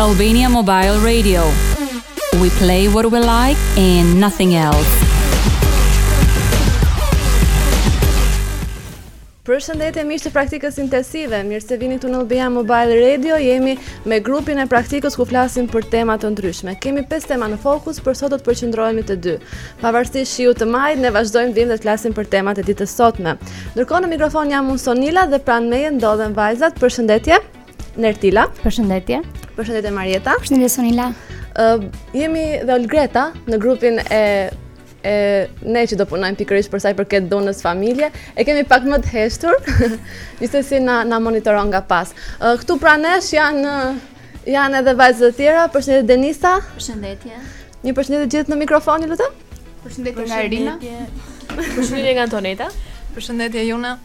Albania Mobile Radio We play what we like and nothing else Përshëndetje miq të praktikës intensive. Mirë se vini këtu në Albania Mobile Radio. Jemi me grupin e praktikës ku flasim për tema të ndryshme. Kemi pesë tema në fokus, por sot do të përqendrohemi te dy. Pavarësisht shiut të majit, ne vazhdojmë vijmë dhe të flasim për temat e ditës sotme. Ndërkohë në mikrofon jam unë Sonila dhe pranë meje ndodhen vajzat. Përshëndetje. Nertila. Përshëndetje. Përshëndetje Marieta. Përshëndetje Sonila. Uh, jemi dhe Olgreta në grupin e e ne që do punojmë pikërisht për sa i përket dhunës në familje, e kemi pak më të heshtur, gjithsesi na, na monitoron nga pas. Uh, këtu pranë nesh janë, janë edhe vajza të tjera, përshëndetje Denisa. Përshëndetje. Një përshëndetje gjithë në mikrofon, ju lutem. Përshëndetje nga Irina. Përshëndetje nga Antoneta. Përshëndetje Juna.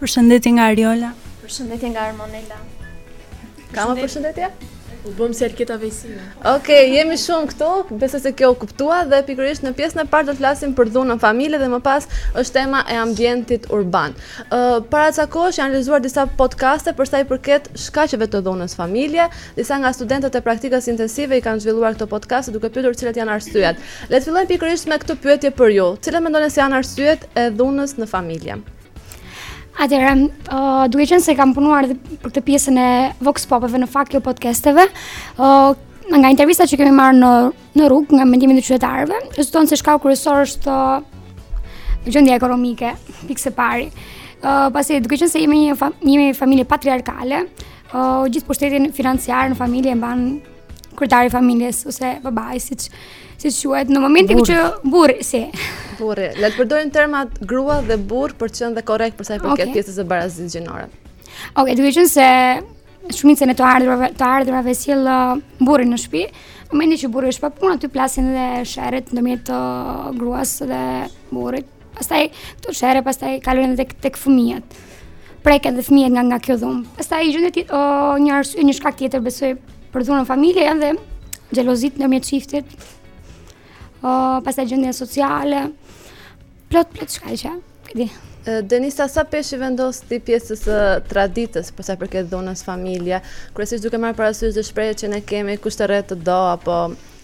Përshëndetje nga Ariola. Përshëndetje nga Armonela. Ka më përshëndetje? U bëmë si Alketa Vejsiu. Oke, jemi shumë këtu, besoj se kjo u kuptua dhe pikërisht në pjesën e parë do të flasim për dhunën në familje dhe më pas është tema e ambientit urban. Para ca kohësh janë realizuar disa podcaste për sa i përket shkaqeve të dhunës në familje, disa nga studentët e praktikës intensive i kanë zhvilluar këto podcaste duke pyetur cilat janë arsyet. Le të fillojmë pikërisht me këtë pyetje për ju, cilat mendoni se janë arsyet e dhunës në familje? Atëherë, uh, duke qenë se kam punuar edhe për këtë pjesën e Vox Popeve në fakt jo podcasteve, uh, nga intervistat që kemi marrë në në rrugë nga mendimet e qytetarëve, rezulton se shkaku kryesor është uh, gjendja ekonomike, pikë së pari. Uh, pasi duke qenë se jemi një fam jemi familje patriarkale, uh, gjithë pushtetin financiar në familje e mban kryetari i familjes ose babai siç siç quhet në momentin që burri si burri le të përdorim termat grua dhe burrë për të qenë dhe korrekt për sa i përket okay. pjesës së barazisë gjinore. Okej, okay, duke qenë se shumicën e të ardhurave të ardhurave i sjell uh, burri në shtëpi. Në momentin që burri është pa punë, aty plasin dhe sherret ndërmjet uh, gruas dhe burrit. Pastaj këto sherre, pastaj kalojnë edhe tek fëmijët. Preken edhe fëmijët nga nga kjo dhunë. Pastaj gjendet uh, një, arsy, një shkak tjetër besoj për dhunën në familje janë edhe xhelozitë ndërmjet çiftit. Uh, pastaj gjendja sociale. Plot, plot shkaqe. Këdi. Denisa, sa peshë i vendos ti pjesës së traditës, për sa i përket dhunës në familje, kryesisht duke marrë parasysh dhe shprehjet që ne kemi kush të rreh të do, apo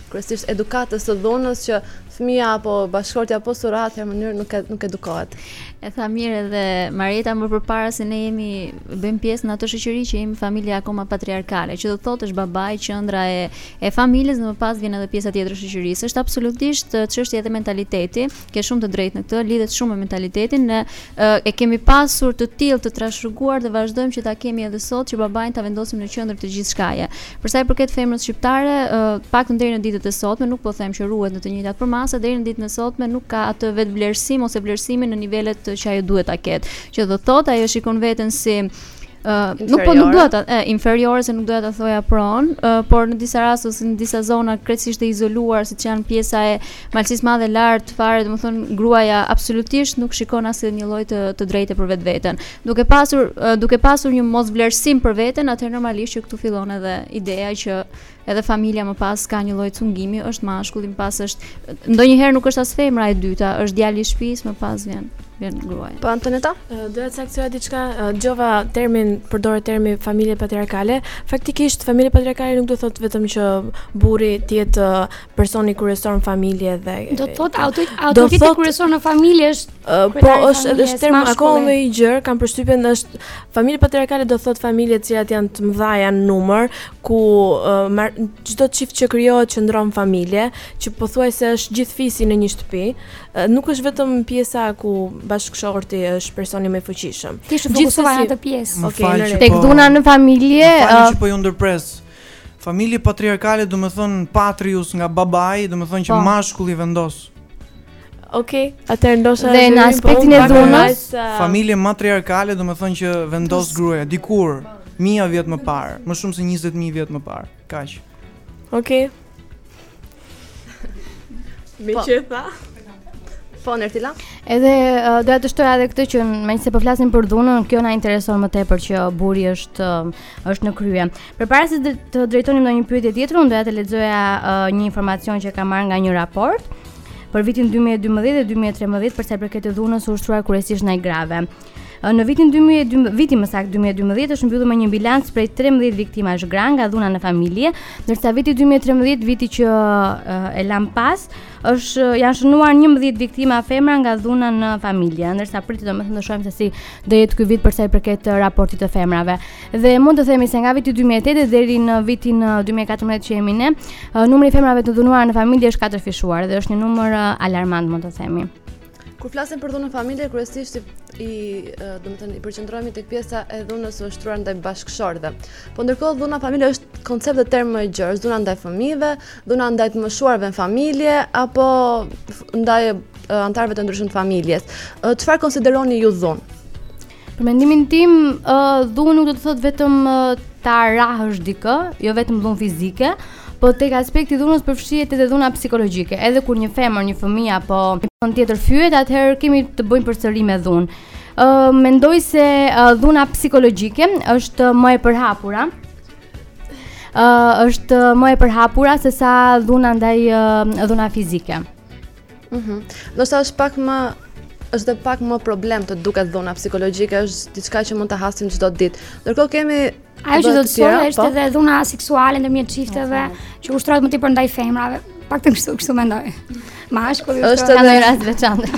kryesisht edukatës së dhunës që fëmija apo bashkëshortja po s'u rrah në një mënyrë nuk e, nuk edukohet. E tha mirë edhe Marieta më përpara se ne jemi bëjmë pjesë në ato shoqëri që jemi familje akoma patriarkale, që do të thotë është babai, qendra e e familjes dhe më pas vjen edhe pjesa tjetër e shoqërisë. Është absolutisht çështje edhe mentaliteti. Ke shumë të drejtë në këtë, lidhet shumë me mentalitetin. Ne e kemi pasur të tillë të trashëguar dhe vazhdojmë që ta kemi edhe sot që babain ta vendosim në qendër të gjithçkaje. Për sa i përket femrës shqiptare, pak të deri në ditët e sotme, nuk po them që ruhet në të njëjtat përmasa, deri në ditën e sotme nuk ka atë vetëvlerësim ose vlerësimin në nivelet që ajo duhet ta ketë. Që do thotë ajo shikon veten si Uh, nuk po nuk do ta uh, inferiore se nuk dua ta thoja pronë, uh, por në disa raste ose në disa zona krejtësisht e izoluar siç janë pjesa e Malësisë Madhe lart fare, domethënë gruaja absolutisht nuk shikon asnjë një lloj të të drejte për vetveten. Duke pasur uh, duke pasur një mosvlerësim për veten, atëherë normalisht që këtu fillon edhe ideja që Edhe familja më pas ka një lloj cungimi, është mashkulli, më pas është ndonjëherë nuk është as femra e dyta, është djali i shtëpisë, më pas vjen vjen gruaja. Po Antoneta, do të saktësoja diçka, dëgjova termin, përdoret termi familje patriarkale. Faktikisht familje patriarkale nuk do të thotë vetëm që burri të jetë personi kryesor në familje dhe do të thotë auto autoriteti kryesor në familje është po është edhe është term akoma më i gjerë, kam përshtypjen është familje patriarkale do të thotë familje të cilat janë të mëdha janë numër, ku çdo çift që krijohet qëndron familje, që pothuajse është gjithë fisi në një shtëpi, nuk është vetëm pjesa ku bashkëshorti është personi më i fuqishëm. Ti shumë fokusuar në atë pjesë. Okej, okay, tek po- dhuna në familje, ëh, uh... po ju ndërpres. Familje patriarkale, domethënë patrius nga babai, domethënë që mashkulli vendos. Ok, atëherë ndoshta dhe në aspektin e dhunës, familje matriarkale, domethënë që vendos gruaja dikur mijëra vjet më parë, më shumë se 20000 vjet më parë. Kaq. Ok. Me po. që tha. Po Nertila. Edhe uh, doja të shtoja edhe këtë që megjithëse po flasim për dhunën, kjo na intereson më tepër që burri është uh, është në krye. Përpara se të drejtonim ndonjë pyetje tjetër, unë doja të lexoja uh, një informacion që kam marrë nga një raport. për vitin 2012 dhe 2013 për sa i përket dhunës së ushtruar kryesisht ndaj grave. Në vitin 2012, viti më saktë 2012 është mbyllur me një bilanc prej 13 viktimash gra nga dhuna në familje, ndërsa viti 2013, viti që e lamë pas, është janë shënuar 11 viktima femra nga dhuna në familje, ndërsa pritet domethënë të shohim se si do jetë ky vit për sa i përket raportit të femrave. Dhe mund të themi se nga viti 2008 deri në vitin 2014 që jemi ne, numri i femrave të dhunuara në familje është katërfishuar dhe është një numër alarmant, mund të themi. Kur flasim për dhunën familje, kryesisht i, domethënë, i përqendrohemi tek pjesa e dhunës së ushtruar ndaj bashkëshorteve. Po ndërkohë dhuna familje është koncept dhe term më i gjerë, dhuna ndaj fëmijëve, dhuna ndaj të moshuarve në familje apo ndaj anëtarëve të ndryshëm të familjes. Çfarë konsideroni ju dhunë? Për mendimin tim, uh, dhunë nuk do të thotë vetëm uh, ta rrahësh dikë, jo vetëm dhunë fizike, po tek aspekti i dhunës përfshihet edhe dhuna psikologjike. Edhe kur një femër, një fëmijë apo një person tjetër fyhet, atëherë kemi të bëjmë përsëri me dhunë. Ë uh, mendoj se uh, dhuna psikologjike është më e përhapura. Ë uh, është më e përhapura se sa dhuna ndaj uh, dhuna fizike. Mhm. Ndoshta është pak më është dhe pak më problem të duket dhuna psikologjike, është diçka që mund ta hasim çdo ditë. Ndërkohë kemi Ajo që do të thotë është po? edhe dhuna seksuale ndërmjet çifteve, që ushtrohet më tepër ndaj femrave. Pak të kështu, kështu mendoj. Mashkulli është edhe rast veçantë.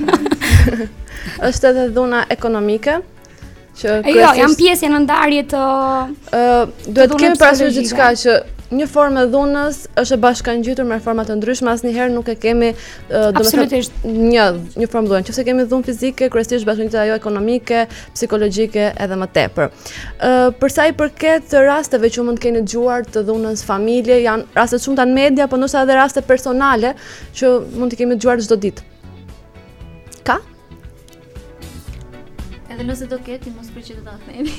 Është edhe dhuna ekonomike, Që e jo, janë pjesë janë ndarje të ë duhet të kemi parasysh diçka që një formë e dhunës është e bashkangjitur me forma të ndryshme, asnjëherë nuk e kemi domethënë një një formë dhunë. Nëse kemi dhunë fizike, kryesisht bashkangjitur ajo ekonomike, psikologjike edhe më tepër. Ë për sa i përket të rasteve që mund të keni dëgjuar të dhunës në familje, janë raste shumë nga media, por ndoshta edhe raste personale që mund të kemi dëgjuar çdo ditë. Ka? Edhe nëse do ketë, ti mos prit që të ta themi.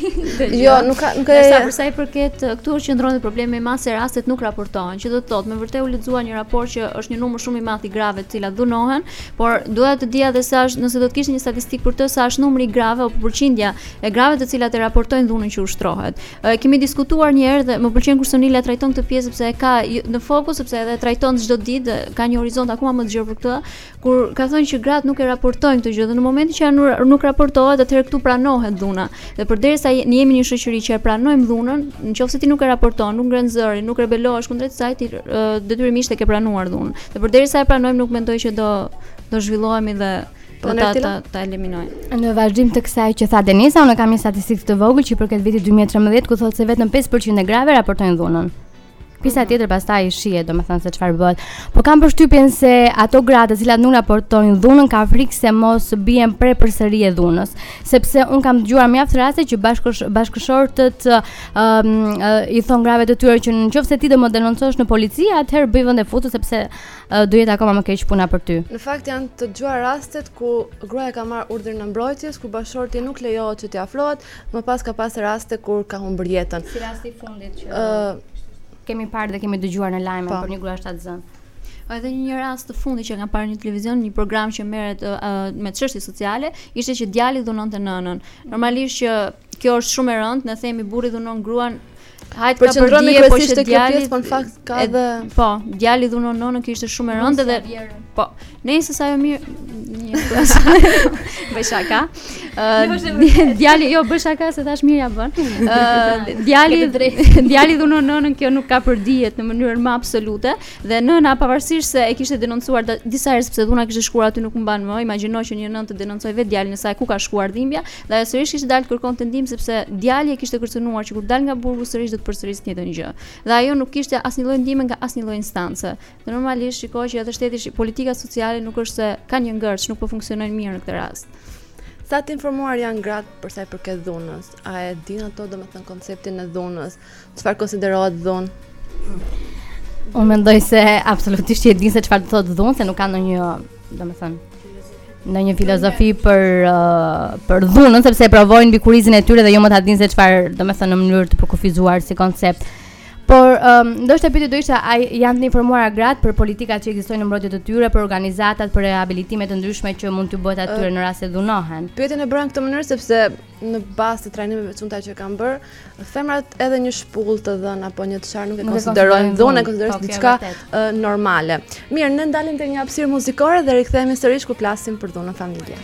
jo, nuk ka, nuk ka. Sa për sa i përket, këtu është qendron dhe problemi më madh se rastet nuk raportohen, që do të thotë, më vërtet u lexua një raport që është një numër shumë i madh i grave të cilat dhunohen, por doja të dija se sa është, nëse do të kishte një statistikë për të, sa është numri i grave apo përqindja e grave të cilat e raportojnë dhunën që ushtrohet. E, kemi diskutuar një herë dhe më pëlqen kur Sonila trajton këtë pjesë sepse e ka në fokus sepse edhe trajton çdo ditë, ka një horizont akoma më të gjerë për këtë, kur ka thënë që gratë nuk e raportojnë këtë gjë dhe në momentin që nuk raportohet atëherë këtu pranohet dhuna dhe përderisa ne jemi një shoqëri që e pranojmë dhunën nëse ti nuk e raporton nuk ngren zërin nuk rebelohesh kundër kësaj ti detyrimisht e ke pranuar dhunën dhe përderisa e pranojmë nuk mendoj që do do zhvillohemi dhe Po ta ta, ta eliminojmë. Në vazhdim të kësaj që tha Denisa, unë kam një statistikë të vogël që i përket vitit 2013 ku thotë se vetëm 5% e grave raportojnë dhunën. Pjesa tjetër pastaj shihet, domethënë se çfarë bëhet. Po kam përshtypjen se ato gra të cilat nuk raportojnë dhunën kanë frikë se mos bien pre përsëri e dhunës, sepse unë kam dëgjuar mjaft raste që bashkësh bashkëshortët ëm um, uh, i thon grave të tyre që në qoftë se ti do më denoncosh në polici, atëherë bëj vend e futu sepse uh, do jetë akoma më keq puna për ty. Në fakt janë të dëgjuar rastet ku gruaja ka marrë urdhrin e mbrojtjes, ku bashkëshorti nuk lejohet që t'i afrohet, Më pas ka pas raste kur ka humbur jetën. Si rasti i fundit që kemi parë dhe kemi dëgjuar në lajme po. për një grua shtatzënë. Edhe një një rast të fundit që kam parë në një televizion, një program që merret me çështje sociale, ishte që djali dhunonte nënën. Normalisht që kjo është shumë e rëndë, ne themi burri dhunon gruan, Hajt për qendron me kryesisht të djalit, po në fakt ka edhe po, djali dhunon nënën që ishte shumë e rëndë dhe po. Nëse sa jo mirë një bëj shaka. Ë djali jo bëj shaka se thashë mirë ia bën. Ë djali djali dhunon nënën kjo nuk kapërdihet në mënyrë më absolute dhe nëna pavarësisht se e kishte denoncuar disa herë sepse dhuna kishte shkuar aty ku nuk mban më. Imagjino që një nënë të denoncojë vetë djalin e saj ku ka shkuar dhimbja, Dhe ajo sërish kishte dalë të kërkonte ndihmë sepse djali e kishte kërcënuar që kur dal nga burgu sërish do të përsërisë të njëjtën gjë. Dhe ajo nuk kishte asnjë lloj ndihme nga asnjë lloj instance. Dhe normalisht shikoj që edhe shteti politika sociale nuk është se kanë një ngërç, nuk po funksionojnë mirë në këtë rast. Sa të informuar janë gratë për sa i përket dhunës? A e dinë ato domethënë konceptin e dhunës? Çfarë konsiderohet dhunë? Unë mendoj se absolutisht që e dinë se çfarë do thotë dhunë, se nuk ka ndonjë, domethënë, në një filozofi për uh, për dhunën sepse e provojnë mbi kurrizin e tyre dhe jo më ta dinë se çfarë domethënë në mënyrë të përkufizuar si koncept. Por um, ndoshta pyetja do ishte a janë të informuara gratë për politikat që ekzistojnë në mbrojtje të tyre, për organizatat, për rehabilitime të ndryshme që mund të bëhet atyre në rast se dhunohen. Pyetjen e bëra në këtë mënyrë sepse në bazë të trajnimeve të shumta që kanë bërë, femrat edhe një shpullë të dhënë apo një të sharë nuk e konsiderojnë dhunë, e konsiderojnë si diçka normale. Mirë, ne ndalim te një hapësirë muzikore dhe rikthehemi sërish ku flasim për dhunën në familje.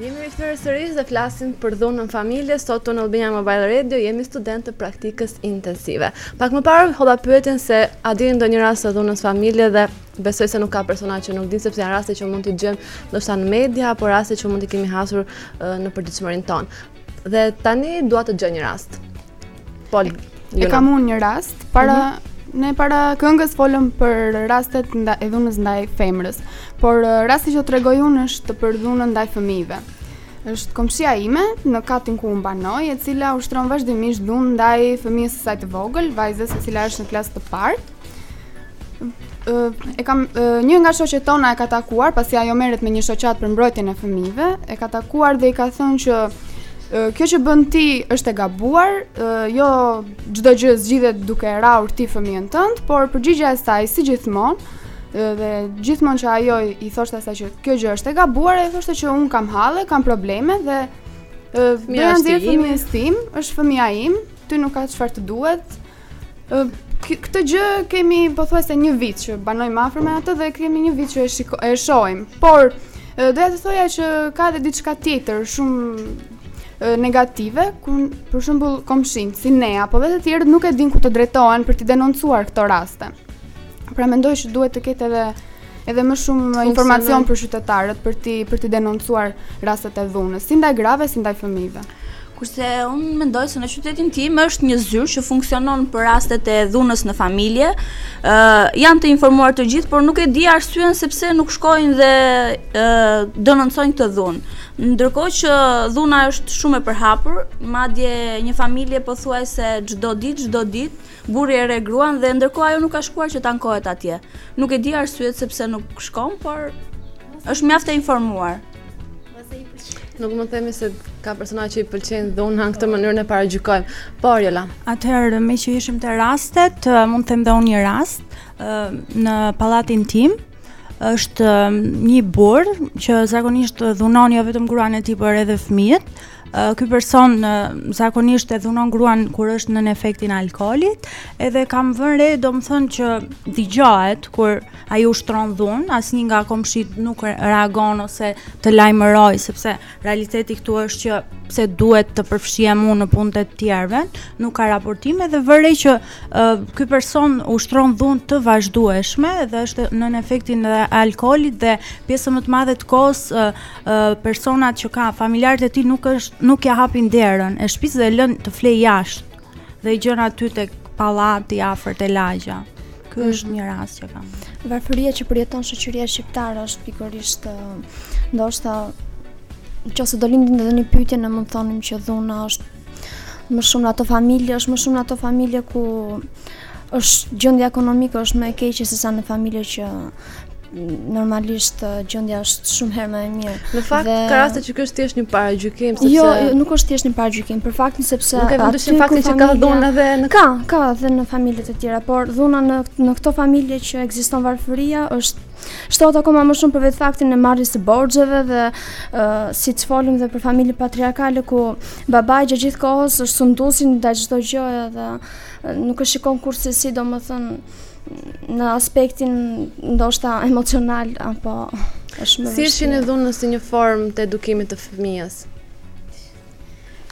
Jemi rikthyer sërish dhe flasim për dhunën në familje. Sot tek Albania Mobile Radio jemi studentë të praktikës intensive. Pak më parë hodha pyetjen se a dini ndonjë rast të dhunës në familje dhe besoj se nuk ka persona që nuk dinë sepse janë raste që mund të dëgjojmë ndoshta në media apo raste që mund t'i kemi hasur në përditshmërinë tonë. Dhe tani dua të dëgjoj një rast. Po, e kam unë një rast, para mm -hmm. Ne para këngës folëm për rastet e dhunës ndaj femrës, por uh, rasti që do tregoj unë është për dhunën ndaj fëmijëve. është komshia ime në katin ku unë banoj, e cila ushtron vazhdimisht dhunë ndaj fëmijës së saj të vogël, vajzës e cila është në klasë të partë. e kam një nga shoqet tona e ka takuar pasi ajo merret me një shoqatë për mbrojtjen e fëmijëve, e ka takuar dhe i ka thënë që kjo që bën ti është e gabuar, jo çdo gjë zgjidhet duke e rrahur ti fëmijën tënd, por përgjigja e saj si gjithmonë dhe gjithmonë që ajo i thoshte asaj që kjo gjë është e gabuar, i thoshte që unë kam halle, kam probleme dhe fëmija është fëmija im, është fëmija im, ty nuk ka çfarë të duhet, Këtë gjë kemi pothuajse një vit që banojmë afër me atë dhe kemi një vit që e, shiko, e shohim. Por, doja të thoja që ka edhe diçka tjetër, shumë negative, ku për shembull komshinjtë, si ne apo dhe të tjerët nuk e dinë ku të drejtohen për të denoncuar këto raste. Pra mendoj që duhet të ketë edhe edhe më shumë informacion për qytetarët për t'i, për të denoncuar rastet e dhunës, si ndaj grave, si ndaj fëmijëve. Kurse unë mendoj se në qytetin tim është një zyrë që funksionon për rastet e dhunës në familje. Ë uh, janë të informuar të gjithë, por nuk e di arsyen se pse nuk shkojnë dhe ë uh, denoncojnë këtë dhunë. Ndërkohë që dhuna është shumë e përhapur, madje një familje pothuajse çdo ditë, çdo ditë Burri e rreh gruan dhe ndërkohë ajo nuk ka shkuar që të ankohet atje. Nuk e di arsyet se pse nuk shkon, por është mjaft e informuar. Nuk mund të themi se ka persona që i pëlqen dhuna, në këtë mënyrë ne paragjykojmë. Po, Jola. Atëherë, meqë ishim te rastet, mund të them dhe unë një rast, në pallatin tim, është një burrë që zakonisht dhunon jo vetëm gruan e tij por edhe fëmijët. ky person zakonisht e dhunon gruan kur është nën efektin e alkoolit, edhe kam vënë re, domethënë që dëgjohet kur ai ushtron dhunë, asnjë nga komshinjtë nuk reagon ose të lajmërojë sepse realiteti këtu është që pse duhet të përfshihem unë në punët e të tjerëve, nuk ka raportim edhe vërej që uh, ky person ushtron dhunë të vazhdueshme dhe është nën efektin e alkoolit dhe pjesën më të madhe të kohës uh, personat që ka familjarët e tij nuk është nuk ia hapin derën e shtëpisë dhe e lënë të flejë jashtë dhe e gjen aty tek pallati afër te lagja. Ky mm. është një rast që kam. Varfëria që përjeton shoqëria shqiptare është pikërisht ndoshta qoftë se do lindte edhe një pyetje ne mund të thonim që dhuna është Më shumë në ato familje, është më shumë në ato familje ku është gjendja ekonomike është më e keqe sesa në familje që normalisht uh, gjendja është shumë herë më e mirë. Në fakt, dhe... ka raste që ky është thjesht një paragjykim sepse Jo, jo nuk është thjesht një paragjykim, për faktin sepse Nuk e vendosim faktin që ka dhunë dhe në Ka, ka dhe në familjet e tjera, por dhuna në në këto familje që ekziston varfëria është Shtohet akoma më shumë për vetë faktin e marrjes së borxheve dhe ë siç folëm dhe për familje patriarkale ku babai gjatë gjithë kohës është sunduesi ndaj çdo gjëje dhe nuk e shikon kurrsesi domethënë në aspektin ndoshta emocional apo është më E shikon dhunën si një formë të edukimit të fëmijës?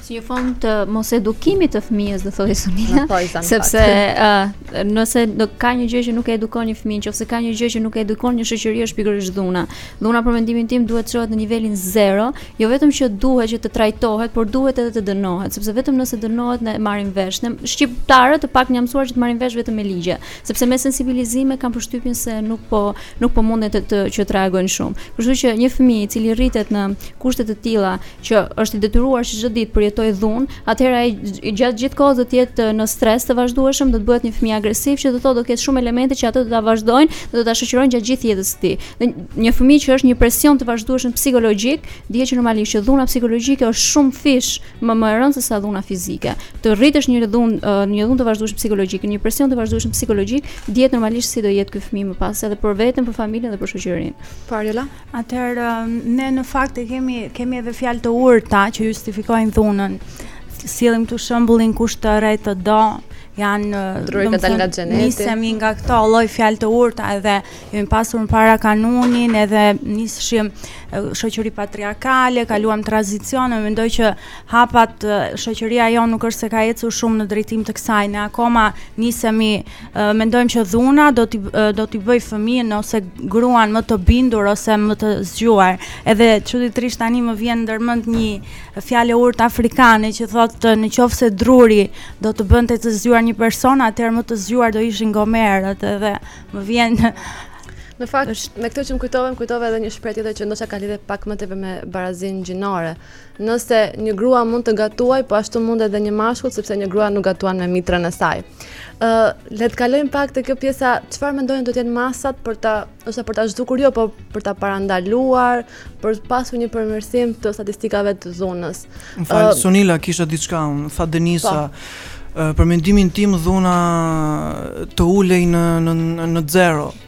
si një formë të mos edukimit të fëmijës, do thoja Sonila, sepse uh, nëse do ka një gjë që nuk e edukon një fëmijë, nëse ka një gjë që nuk e edukon një shoqëri është pikërisht dhuna. Dhuna për mendimin tim duhet të çohet në nivelin 0, jo vetëm që duhet që të trajtohet, por duhet edhe të dënohet, sepse vetëm nëse dënohet ne marrim vesh. Ne shqiptarët të paktën jemi mësuar që të marrim vesh vetëm me ligje, sepse me sensibilizime kam përshtypjen se nuk po nuk po mundet të, të që të reagojnë shumë. Kështu që një fëmijë i cili rritet në kushte të tilla që është i detyruar që çdo ditë të përjetojë dhunë, atëherë ai gjatë gjithë kohës do të jetë në stres të vazhdueshëm, do të bëhet një fëmijë agresiv që do thotë do ketë shumë elemente që ato do ta vazhdojnë dhe do ta shoqërojnë gjatë gjithë jetës së tij. Dhe një fëmijë që është në një presion të vazhdueshëm psikologjik, dihet që normalisht që dhuna psikologjike është shumëfish më më e rëndë se sa dhuna fizike. Të rritesh në dhunë në dhunë të vazhdueshëm psikologjik, në presion të vazhdueshëm psikologjik, dihet normalisht si do jetë ky fëmijë më pas edhe për veten, për familjen dhe për shoqërinë. Fabjola. Atëherë, ne në fakt e kemi kemi edhe fjalë të urta që justifikojnë dhunën. Sjellim këtu shembullin kush të rreh të do, apo druri ka dalë nga xheneti. Nisemi nga këto lloj fjalë të urta edhe kemi pasur para kanunin edhe ne ishim shoqëri patriarkale, kaluam tranzicion, mendoj që hapat shoqëria jonë nuk është se ka ecur shumë në drejtim të kësaj, ne akoma nisemi Mendojmë që dhuna do t'i do t'i bëjë fëmijën ose gruan më të bindur ose më të zgjuar. Edhe çuditërisht tani më vjen ndërmend një fjalë e urtë afrikane që thotë në qoftë se druri do të bënte të zgjuar një person, atëherë më të zgjuar do ishin gomerët, edhe më vjen Në fakt, është... me këtë që më kujtove, më kujtove edhe një shprehje tjetër që ndoshta ka lidhje pak më tepër me barazinë gjinore. Nëse një grua mund të gatuajë, po ashtu mund edhe një mashkull, sepse një grua nuk gatuan me mitrën e saj. Ë, le të kalojmë pak te kjo pjesa, çfarë mendoni do të jenë masat për ta, ose për ta zhdukur jo, po për ta parandaluar, për të pasur një përmirësim të statistikave të dhunës. Më fal, uh, Sonila kisha diçka, që tha Denisa. Po. Po. Për mendimin tim dhuna të ulej në në në zero.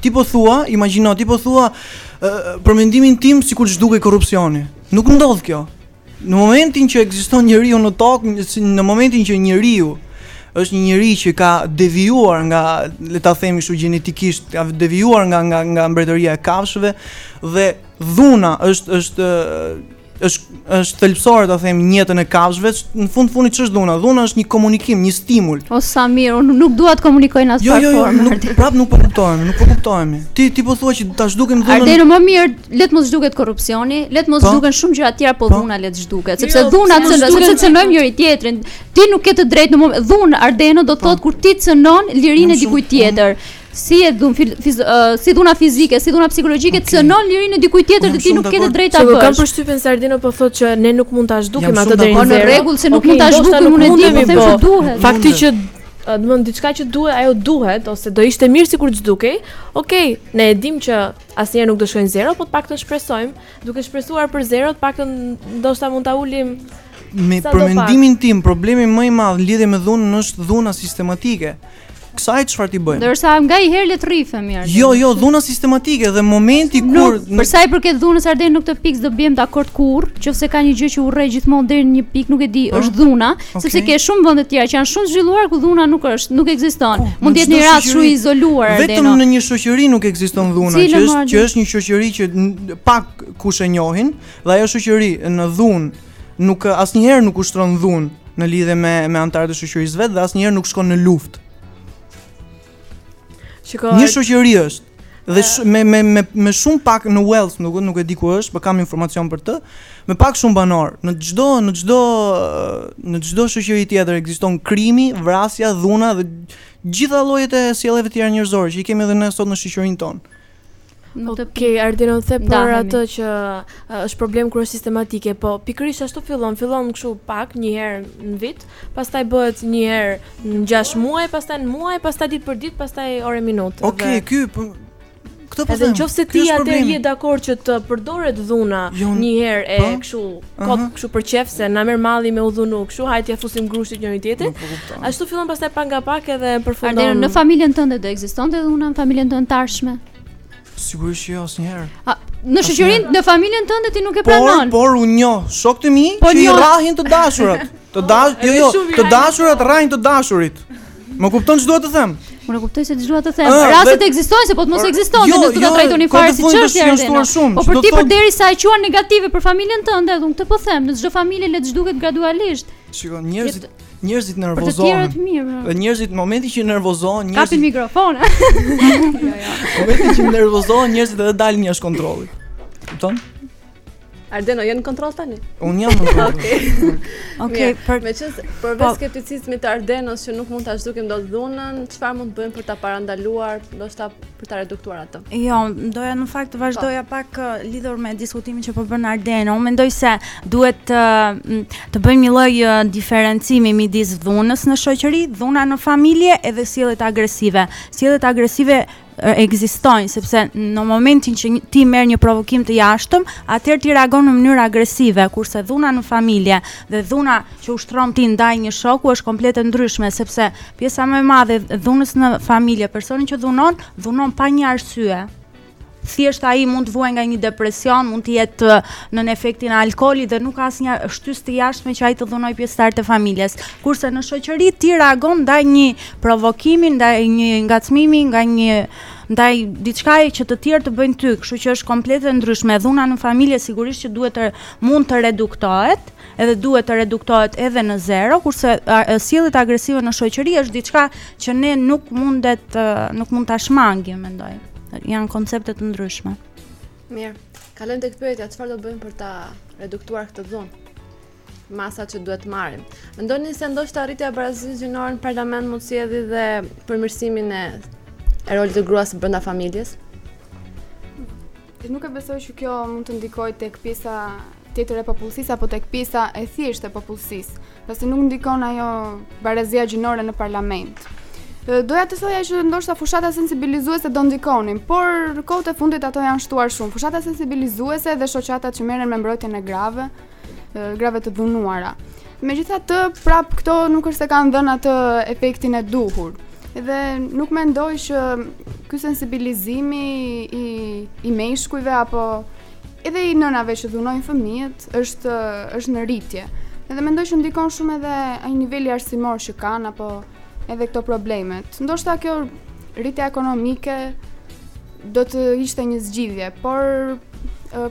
Ti po thua, imagjino, ti po thua për mendimin tim sikur të zhdukej korrupsioni. Nuk ndodh kjo. Në momentin që ekziston njeriu në tokë, në momentin që njeriu është një njeri që ka devijuar nga le ta themi kështu gjenetikisht, ka devijuar nga nga nga mbretëria e kafshëve dhe dhuna është është është është thelbësore ta themi në jetën e kafshëve, në fund fundi ç'është dhuna? Dhuna është një komunikim, një stimul. O sa mirë, unë nuk dua të komunikoj në atë farë jo, jo, jo, formë. Jo, jo, prap nuk po kuptohem, nuk po kuptohemi. Ti ti po thua që ta zhdukim dhunën. Ardeno më mirë, le të mos zhduket korrupsioni, le të mos po. zhduken shumë gjëra të tjera, po, po. dhuna le të zhduket, sepse jo, dhuna është që ne të cënojmë njëri tjetrin. Ti nuk ke të drejtë në moment. Dhunë Ardeno do të thotë kur ti cënon lirinë e dikujt tjetër. si dhuna fiz, uh, si dhuna fizike, si dhuna psikologjike okay. cënon lirinë e dikujt tjetër dhe ti nuk ke të drejtë ta bësh. Kam përshtypjen se Ardeno po thotë që ne nuk mund ta zhdukim atë deri në zero. Në rregull se nuk okay, mund ta zhdukim unë e di, po them se duhet. Fakti që do të thonë diçka që duhet, ajo duhet ose do ishte mirë sikur të zhdukej. Okej, okay, ne e dimë që asnjëherë nuk do shkojë në zero, po të paktën shpresojmë, duke shpresuar për zero, të paktën ndoshta mund ta ulim. Për mendimin tim, problemi më i madh në lidhje me dhunën është dhuna sistematike. Kësaj çfarë t'i bëjmë? Ndërsa nganjëherë le të rrihet fëmija. Jo, jo, dhuna sistematike dhe momenti kur nuk, për sa i përket dhunës Arden në këtë pikë do biem dakord kurrë, qoftë se ka një gjë që urrej gjithmonë deri në një pikë, nuk e di, po, është dhuna, okay. sepse ke shumë vende të tjera që janë shumë të zhvilluara ku dhuna nuk është, nuk ekziston. Oh, Mund të jetë një rast shumë i izoluar Arden. Vetëm në një shoqëri nuk ekziston dhuna, Cila? Që është që është një shoqëri që pakkush e njohin dhe ajo shoqëri në dhunë nuk asnjëherë nuk ushtron dhunë në lidhje me me anëtarët e shoqërisë së vet dhe asnjëherë nuk shkon në luftë. Shiko, një shoqëri është dhe sh, me me me me shumë pak në Wells, nuk nuk e di ku është, por kam informacion për të. Me pak shumë banorë, në çdo në çdo në çdo shoqëri tjetër ekziston krimi, vrasja, dhuna dhe të gjitha llojet e sjelleve të tjera njerëzore që i kemi edhe ne sot në shoqërinë tonë. Në këtë pikë. Ardeno, the për atë që është problem kur është sistematike, po pikërisht ashtu fillon, fillon kështu pak një herë në vit, pastaj bëhet një herë në 6 muaj, pastaj në muaj, pastaj ditë për ditë, pastaj orë e minutë. Ok, dhe... ky po Këtë po them. Edhe qoftë se ti atëherë je dakord që të përdoret dhuna jo, një herë e po? kështu kot kshu për qejf se na merr malli me u dhunu kshu hajt ia fusim grushtit njëri-tjetrit ashtu fillon pastaj pak nga pak edhe përfundon Arden në familjen tënde do ekzistonte dhuna në familjen tënde tashme Sigurisht që jo asnjëherë. A në shoqërinë, në familjen tënde ti nuk e pranon. Por, por unë njoh shokë të mi po që i rrahin të dashurat. Të dash, jo, jo, të dashurat rrahin të dashurit. Më kupton ç'dua të them? Unë e kuptoj se ç'do të thuash. Ah, Rastet ekzistojnë se po të mos ah, ekzistonte, jo, s'do ta jo, trajtonim po fare si çështje të rëndë. Po për ti përderisa e quan negative për familjen tënde, edhe unë këtë po them, në çdo familje le të zhduket gradualisht. Shiko, njerëzit njerëzit nervozohen. Dhe njerëzit në momentin që nervozohen, njerëzit kapin mikrofon. Në momentin që nervozohen, njerëzit edhe dalin jashtë kontrollit. Kupton? Ardeno, je në kontroll tani? Unë jam në kontroll. Okej. Okej, përveç po. skepticizmit të Ardenos që nuk mund ta zhdukim dot dhunën, çfarë mund të bëjmë për ta parandaluar, ndoshta për ta reduktuar atë? Jo, doja në fakt të vazhdoja po. pak uh, lidhur me diskutimin që po bën Ardeno. Unë mendoj se duhet të uh, të bëjmë një lloj uh, diferencimi midis dhunës në shoqëri, dhuna në familje edhe sjelljet agresive. Sjelljet agresive ekzistojnë sepse në momentin që ti merr një provokim të jashtëm, atëherë ti reagon në mënyrë agresive, kurse dhuna në familje dhe dhuna që ushtron ti ndaj një shoku është komplet e ndryshme sepse pjesa më e madhe e dhunës në familje, personi që dhunon, dhunon pa një arsye. Thjesht ai mund të vuajë nga një depresion, mund të jetë uh, nën efektin e alkoolit dhe nuk ka asnjë shtysë të jashtme që ai të dhunojë pjesëtarët e familjes. Kurse në shoqëri ti reagon ndaj një provokimi ndaj një ngacmimi nga një ndaj diçkaje që të tjerë të bëjnë ty, kështu që është komplet e ndryshme. Dhuna në familje sigurisht që duhet të mund të reduktohet, edhe duhet të reduktohet edhe në zero, kurse sjelljet agresive në shoqëri është diçka që ne nuk mundet nuk mund ta shmangim, mendoj. Janë koncepte të ndryshme. Mirë. Kalojmë tek pyetja, çfarë do bëjmë për ta reduktuar këtë dhunë? masat që duhet të marrim. Mendoni se ndoshta arritja e barazisë gjinore në parlament mund të sjellë dhe përmirësimin e e rolit të gruas brenda familjes? Nuk e besoj që kjo mund të ndikojë tek pjesa tjetër e popullsisë apo tek pjesa e thjeshtë e popullsisë, pasi nuk ndikon ajo barazia gjinore në parlament. Doja të thoja që ndoshta fushata sensibilizuese do ndikonin, por kohët e fundit ato janë shtuar shumë. Fushata sensibilizuese dhe shoqatat që merren me mbrojtjen e grave, grave të dhunuara. Megjithatë, prap këto nuk është se kanë dhënë atë efektin e duhur. Edhe nuk mendoj që ky sensibilizimi i i meshkujve apo edhe i nënave që dhunojnë fëmijët është është në rritje. Edhe mendoj që ndikon shumë edhe ai niveli arsimor që kanë apo edhe këto problemet. Ndoshta kjo rritja ekonomike Do të ishte një zgjidhje, por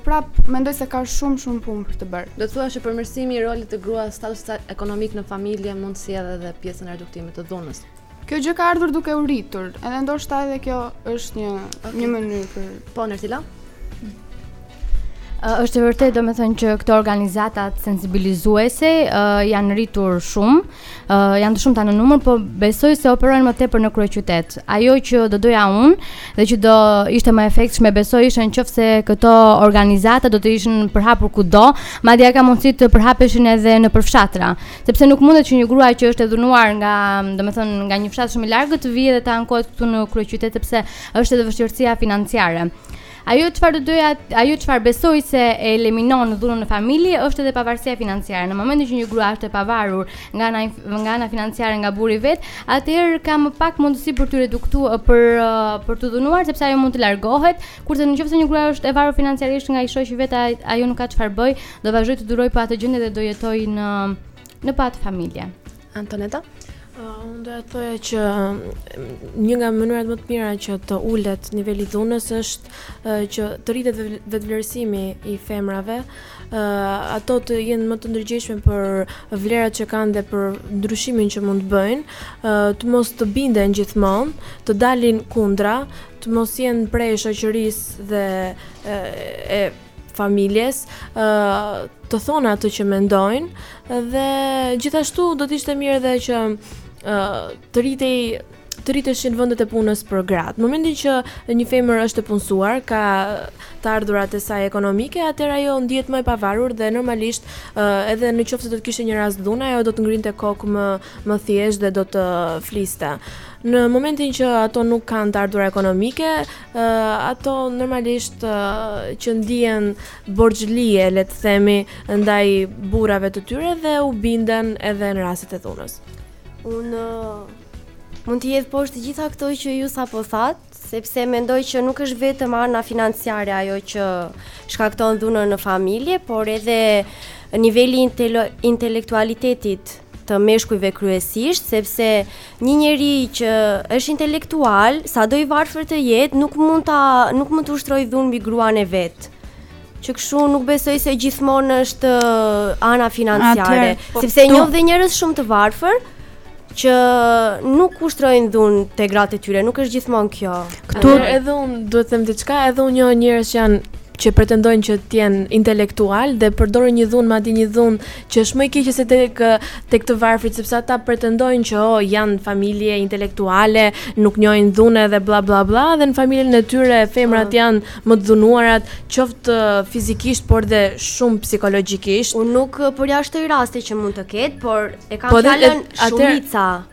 prap mendoj se ka shumë shumë punë për të bërë. Do të thuash që përmirësimi i rolit të gruas, statusi ekonomik në familje mund të sjellë edhe pjesën e reduktimit të dhunës. Kjo gjë ka ardhur duke u rritur, edhe ndoshta edhe kjo është një okay. një mënyrë për Po, Nertila? Është e vërtetë, domethënë që këto organizata sensibilizuese uh, janë rritur shumë, uh, janë të shumta në numër, po besoj se operojnë më tepër në kryeqytet. Ajo që do doja unë dhe që do ishte më e efektshme, besoj ishte nëse këto organizata do të ishin përhapur kudo, madje ka mundësi të përhapeshin edhe nëpër fshatra, sepse nuk mundet që një grua që është e dhunuar nga, domethënë, nga një fshat shumë i largët të vijë dhe të ankohet këtu në kryeqytet sepse është edhe vështirësia financiare. Ajo çfarë do doja, ajo çfarë besoj se e eliminon dhunën në familje është edhe pavarësia financiare. Në momentin që një grua është e pavarur nga ana nga ana financiare nga burri i vet, atëherë ka më pak mundësi për të reduktuar për uh, për t'u dhunuar sepse ajo mund të largohet, kurse nëse një grua është e varur financiarisht nga i shoqi i vet, ajo nuk ka çfarë bëjë, do vazhdojë të durojë po atë gjendje dhe do jetojë në në po atë familje. Antoneta? Unë do të thoja që një nga mënyrat më të mira që të ulet niveli i dhunës është që të rritet vetëvlerësimi i femrave, ato të jenë më të ndërgjegjshme për vlerat që kanë dhe për ndryshimin që mund të bëjnë, të mos të binden gjithmonë, të dalin kundra, të mos jenë pre e shoqërisë dhe e familjes, të thonë atë që mendojnë dhe gjithashtu do të ishte mirë edhe që të rritej të rriteshin vendet e punës për gratë. Në momentin që një femër është e punësuar, ka të ardhurat e saj ekonomike, atëherë ajo ndihet më e pavarur dhe normalisht uh, edhe në qoftë se do të kishte një rast dhune, ajo do të ngrinte kokë më më thjesht dhe do të fliste. Në momentin që ato nuk kanë të ardhura ekonomike, uh, ato normalisht uh, që ndihen borxhlie, le të themi, ndaj burrave të tyre dhe u binden edhe në rastet e dhunës. Un uh, mund t'i hedh poshtë të gjitha këto që ju sapo thatë, sepse mendoj që nuk është vetëm ana financiare ajo që shkakton dhunën në familje, por edhe niveli i intelektualitetit të meshkujve kryesisht, sepse një njeri që është intelektual, sado i varfër të jetë, nuk mund ta nuk mund të ushtrojë dhunë mbi gruan e vet. Që kështu nuk besoj se gjithmonë është uh, ana financiare, Atër, po, sepse njoh dhe njerëz shumë të varfër që nuk ushtrojnë dhunë te gratë e tyre, nuk është gjithmonë kjo. Këtu edhe un duhet të them diçka, edhe un njoh njerëz që janë që pretendojnë që të jenë intelektualë dhe përdorin një dhunë, madje një dhunë që është më e keqe se tek tek të varfrit sepse ata pretendojnë që oh, janë familje intelektuale, nuk njohin dhunë dhe bla bla bla dhe në familjen e tyre femrat uh. janë më të dhunuarat, qoftë uh, fizikisht por dhe shumë psikologjikisht. Unë nuk uh, përjashtoj raste që mund të ketë, por e kam fjalën shumica. Atër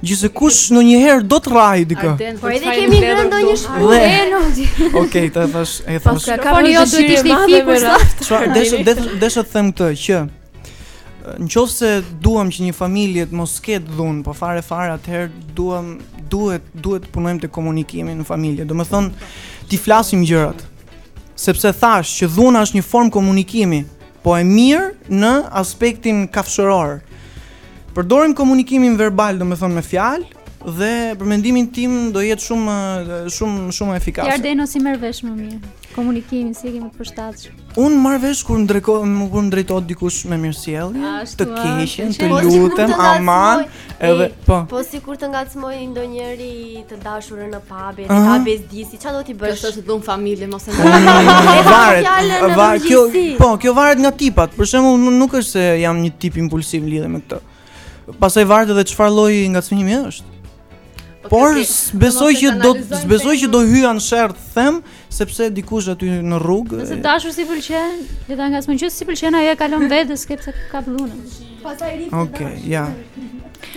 Gjithsekush ndonjëherë do të rrahë dikë Po edhe kemi në rëndo një shpurë e në gji Oke, ta e thash E thash Paska, ka po një do t'i shti fi për sa Qa, desha të them këtë që Në qoftë se duam që një familje të mos ketë dhunë Po fare fare atëherë duam Duhet, duhet të punojmë te komunikimi në familje Domethënë t'i flasim gjërat Sepse thash që dhuna është një formë komunikimi Po e mir në aspektin kafshëror Përdorim komunikimin verbal, domethënë me fjalë dhe për mendimin tim do jetë shumë shumë shumë efikase. Ti Ardeno si merr vesh më mirë komunikimin si e kemi të përshtatshëm. Un marr vesh kur ndreko më kur m'drejtohet dikush me mirësjellje, të keqen, të po, lutem, aman, edhe po. Po sikur të ngacmojë ndonjëri të dashurën në pub, ta bezdis Ça do t'i bësh? Kjo është dhunë në familje, mos e në Varet, varet, kjo, po, kjo varet nga tipat Për shembull, nuk është se jam një tip impulsiv lidhje me këtë Pastaj varet edhe çfarë lloj ngacmimi është okay, Por, okay. besoj që do, besoj që do hyja në sherr them Sepse dikush aty në rrugë Nëse dashuri s'i pëlqen, dhe ta ngacmojë që s'i pëlqen Ajo e kalon vetë dhe s'ke pse ka dhunën Pastaj rritë Okej, ja,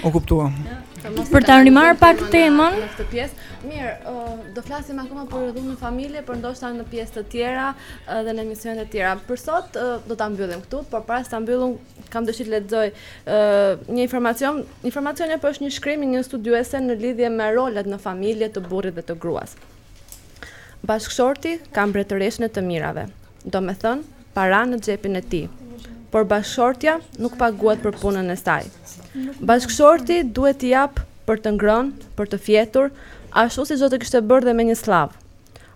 u kuptuam Për të animar pak temën Mirë, do flasim akoma për dhunën në familje, por ndoshta në pjesë të tjera dhe në emisione të tjera. Për sot do ta mbyllim këtu, por para se ta mbyllim, kam dëshirë të lexoj një informacion. Informacion apo është një shkrim i një studiuese në lidhje me rolet në familje të burrit dhe të gruas. Bashkëshorti ka mbretëreshën e të mirave. domethënë para në xhepin e tij, por bashkëshortja nuk paguhet për punën e saj. Bashkëshorti duhet t'i japë për të ngrënë, për të fjetur, ashtu siç do të kishte bërë dhe me një skllav.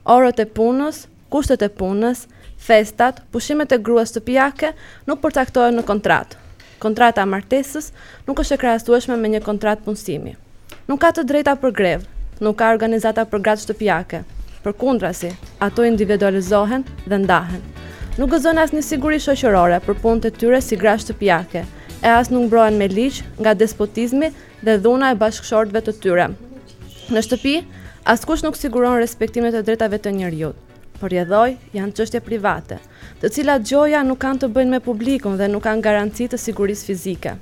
Orët e punës, kushtet e punës, festat, pushimet e gruas shtëpiake nuk përcaktohen në kontratë. Kontrata e martesës nuk është e krahasueshme me një kontratë punësimi. Nuk ka të drejta për grevë, nuk ka organizata për gratë shtëpiake. Përkundrazi, ato individualizohen dhe ndahen. Nuk gëzojnë asnjë siguri shoqërore për punët e tyre si gra shtëpiake, e as nuk mbrohen me ligj nga despotizmi dhe dhuna e bashkëshortëve të tyre. Në shtëpi, askush nuk siguron respektimin e të drejtave të njeriut. Për rrjedhojë janë çështje private, të cilat gjoja nuk kanë të bëjnë me publikun dhe nuk kanë garanci të sigurisë fizike.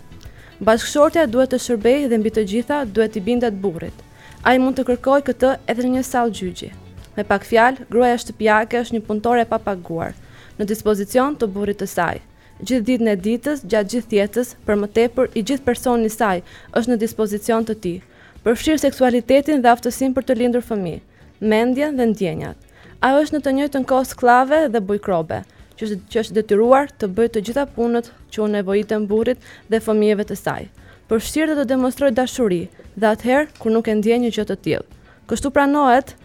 Bashkëshortja duhet të shërbejë dhe mbi të gjitha duhet t'i bindet burrit. Ai mund të kërkojë këtë edhe në një sallë gjyqi. Me pak fjalë, gruaja shtëpiake është një punëtore e papaguar, në dispozicion të burrit të saj. Gjithë ditën e ditës, gjatë gjithë jetës, për më tepër, i gjithë personi i saj është në dispozicion të tij, përfshirë seksualitetin dhe aftësinë për të lindur fëmijë. mendjen dhe ndjenjat. Ajo është në të njëjtën kohë skllave dhe bujkrobe, që është detyruar të bëjë të gjitha punët që u nevojiten burrit dhe fëmijëve të saj. Përfshirë dhe të demonstrojë dashuri, dhe atëherë kur nuk e ndjen një gjë të tillë. Kështu pranohet,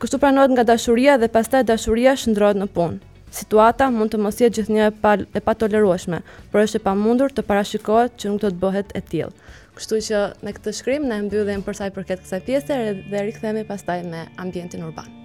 kështu pranohet nga dashuria dhe pastaj dashuria shndërrohet në punë. Situata mund të mos jetë gjithnjë e patolerueshme, por është e pamundur të parashikohet që nuk do të bëhet e tillë. Kështu që me këtë shkrim ne mbyllim për sa i përket kësaj pjese dhe rikthehemi pastaj me ambientin urban.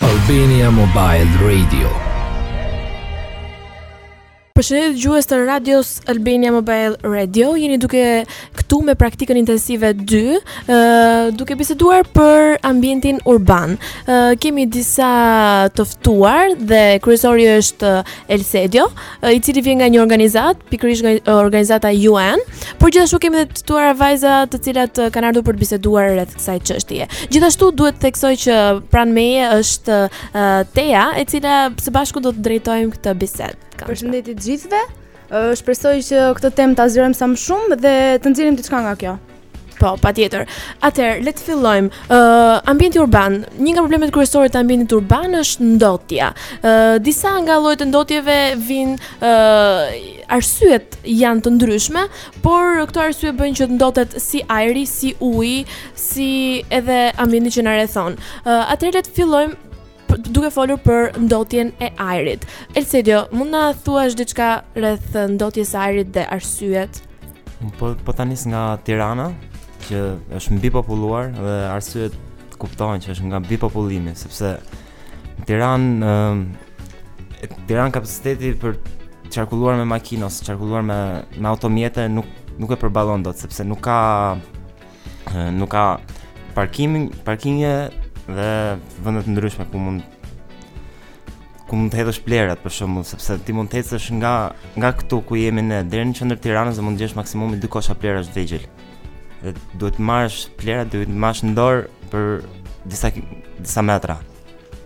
Albania Mobile Radio Përshëndetje dëgjues të Radios Albania Mobile Radio. Jeni duke këtu me praktikën intensive 2, ë duke biseduar për ambientin urban. ë kemi disa të ftuar dhe kryesori është Elsedio, i cili vjen nga një organizatë, pikërisht nga organizata UN, por gjithashtu kemi edhe të ftuara vajza të cilat kanë ardhur për të biseduar rreth kësaj çështjeje. Gjithashtu duhet të theksoj që pranë meje është Teja, e cila së bashku do të drejtojmë këtë bisedë. Përshëndetje të gjithëve. Shpresoj që këtë temë ta zgjerojmë sa më shumë dhe të nxjerrim diçka nga kjo. Po, patjetër. Atëherë, le të fillojmë. Uh, ambienti urban. Një nga problemet kryesore të ambientit urban është ndotja. Uh, disa nga llojet e ndotjeve vijnë uh, arsyet janë të ndryshme, por këto arsye bëjnë që të ndotet si ajri, si uji, si edhe ambienti që na rrethon. Uh, atëherë le të fillojmë duke folur për ndotjen e ajrit. Elsedio, mund na thuash diçka rreth ndotjes së ajrit dhe arsyet? Po po ta nis nga Tirana, që është mbipopulluar dhe arsyet kuptohen që është nga mbipopullimi, sepse në Tiranë ë Tiranë kapaciteti për qarkulluar me makinë ose qarkulluar me me automjete nuk nuk e përballon dot sepse nuk ka Nuk ka parkingje, parkingje dhe vende të ndryshme ku mund ku mund të hedhësh plerat për shembull, sepse ti mund të ecësh nga nga këtu ku jemi ne deri në qendër Tiranës dhe mund të gjesh maksimumi dy kosha plerash të vegjël. Dhe duhet të marrësh plerat, duhet të marrësh në dorë për disa disa metra.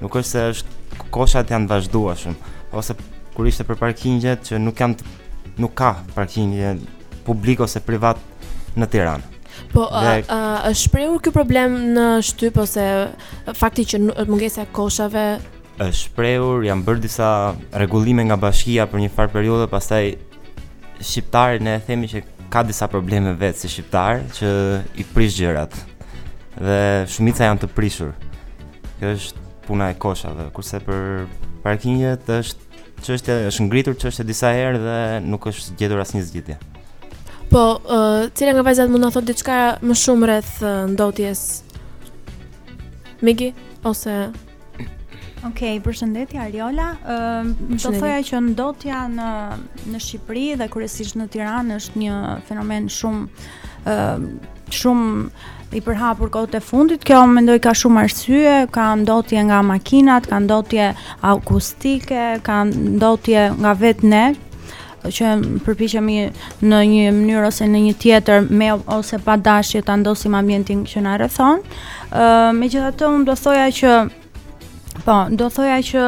Nuk është se është koshat janë të vazhdueshëm ose kur ishte për parkingjet që nuk janë nuk ka parkingje publik ose privat në Tiranë. Po, është shprehur ky problem në shtyp ose fakti që mungesa e koshave është shprehur, janë bërë disa rregullime nga bashkia për një farë periudhe, pastaj shqiptarët ne themi që ka disa probleme vetë si shqiptar që i prish gjërat. Dhe shumica janë të prishur. Kjo është puna e koshave, kurse për parkingjet është çështja është ngritur çështja disa herë dhe nuk është gjetur asnjë zgjidhje. Po, uh, cila nga vajzat mund na thotë diçka më shumë rreth uh, ndotjes? Migi ose Ok, okay, përshëndetje Ariola. Ëm uh, do thoja që ndotja në në Shqipëri dhe kryesisht në Tiranë është një fenomen shumë ë uh, shumë i përhapur kohët e fundit. Kjo mendoj ka shumë arsye, ka ndotje nga makinat, ka ndotje akustike, ka ndotje nga vetë ne që përpiqemi në një mënyrë ose në një tjetër me ose pa dashje ta ndosim ambientin që na rrethon. Ë uh, megjithatë unë do thoja që Po, do thoja që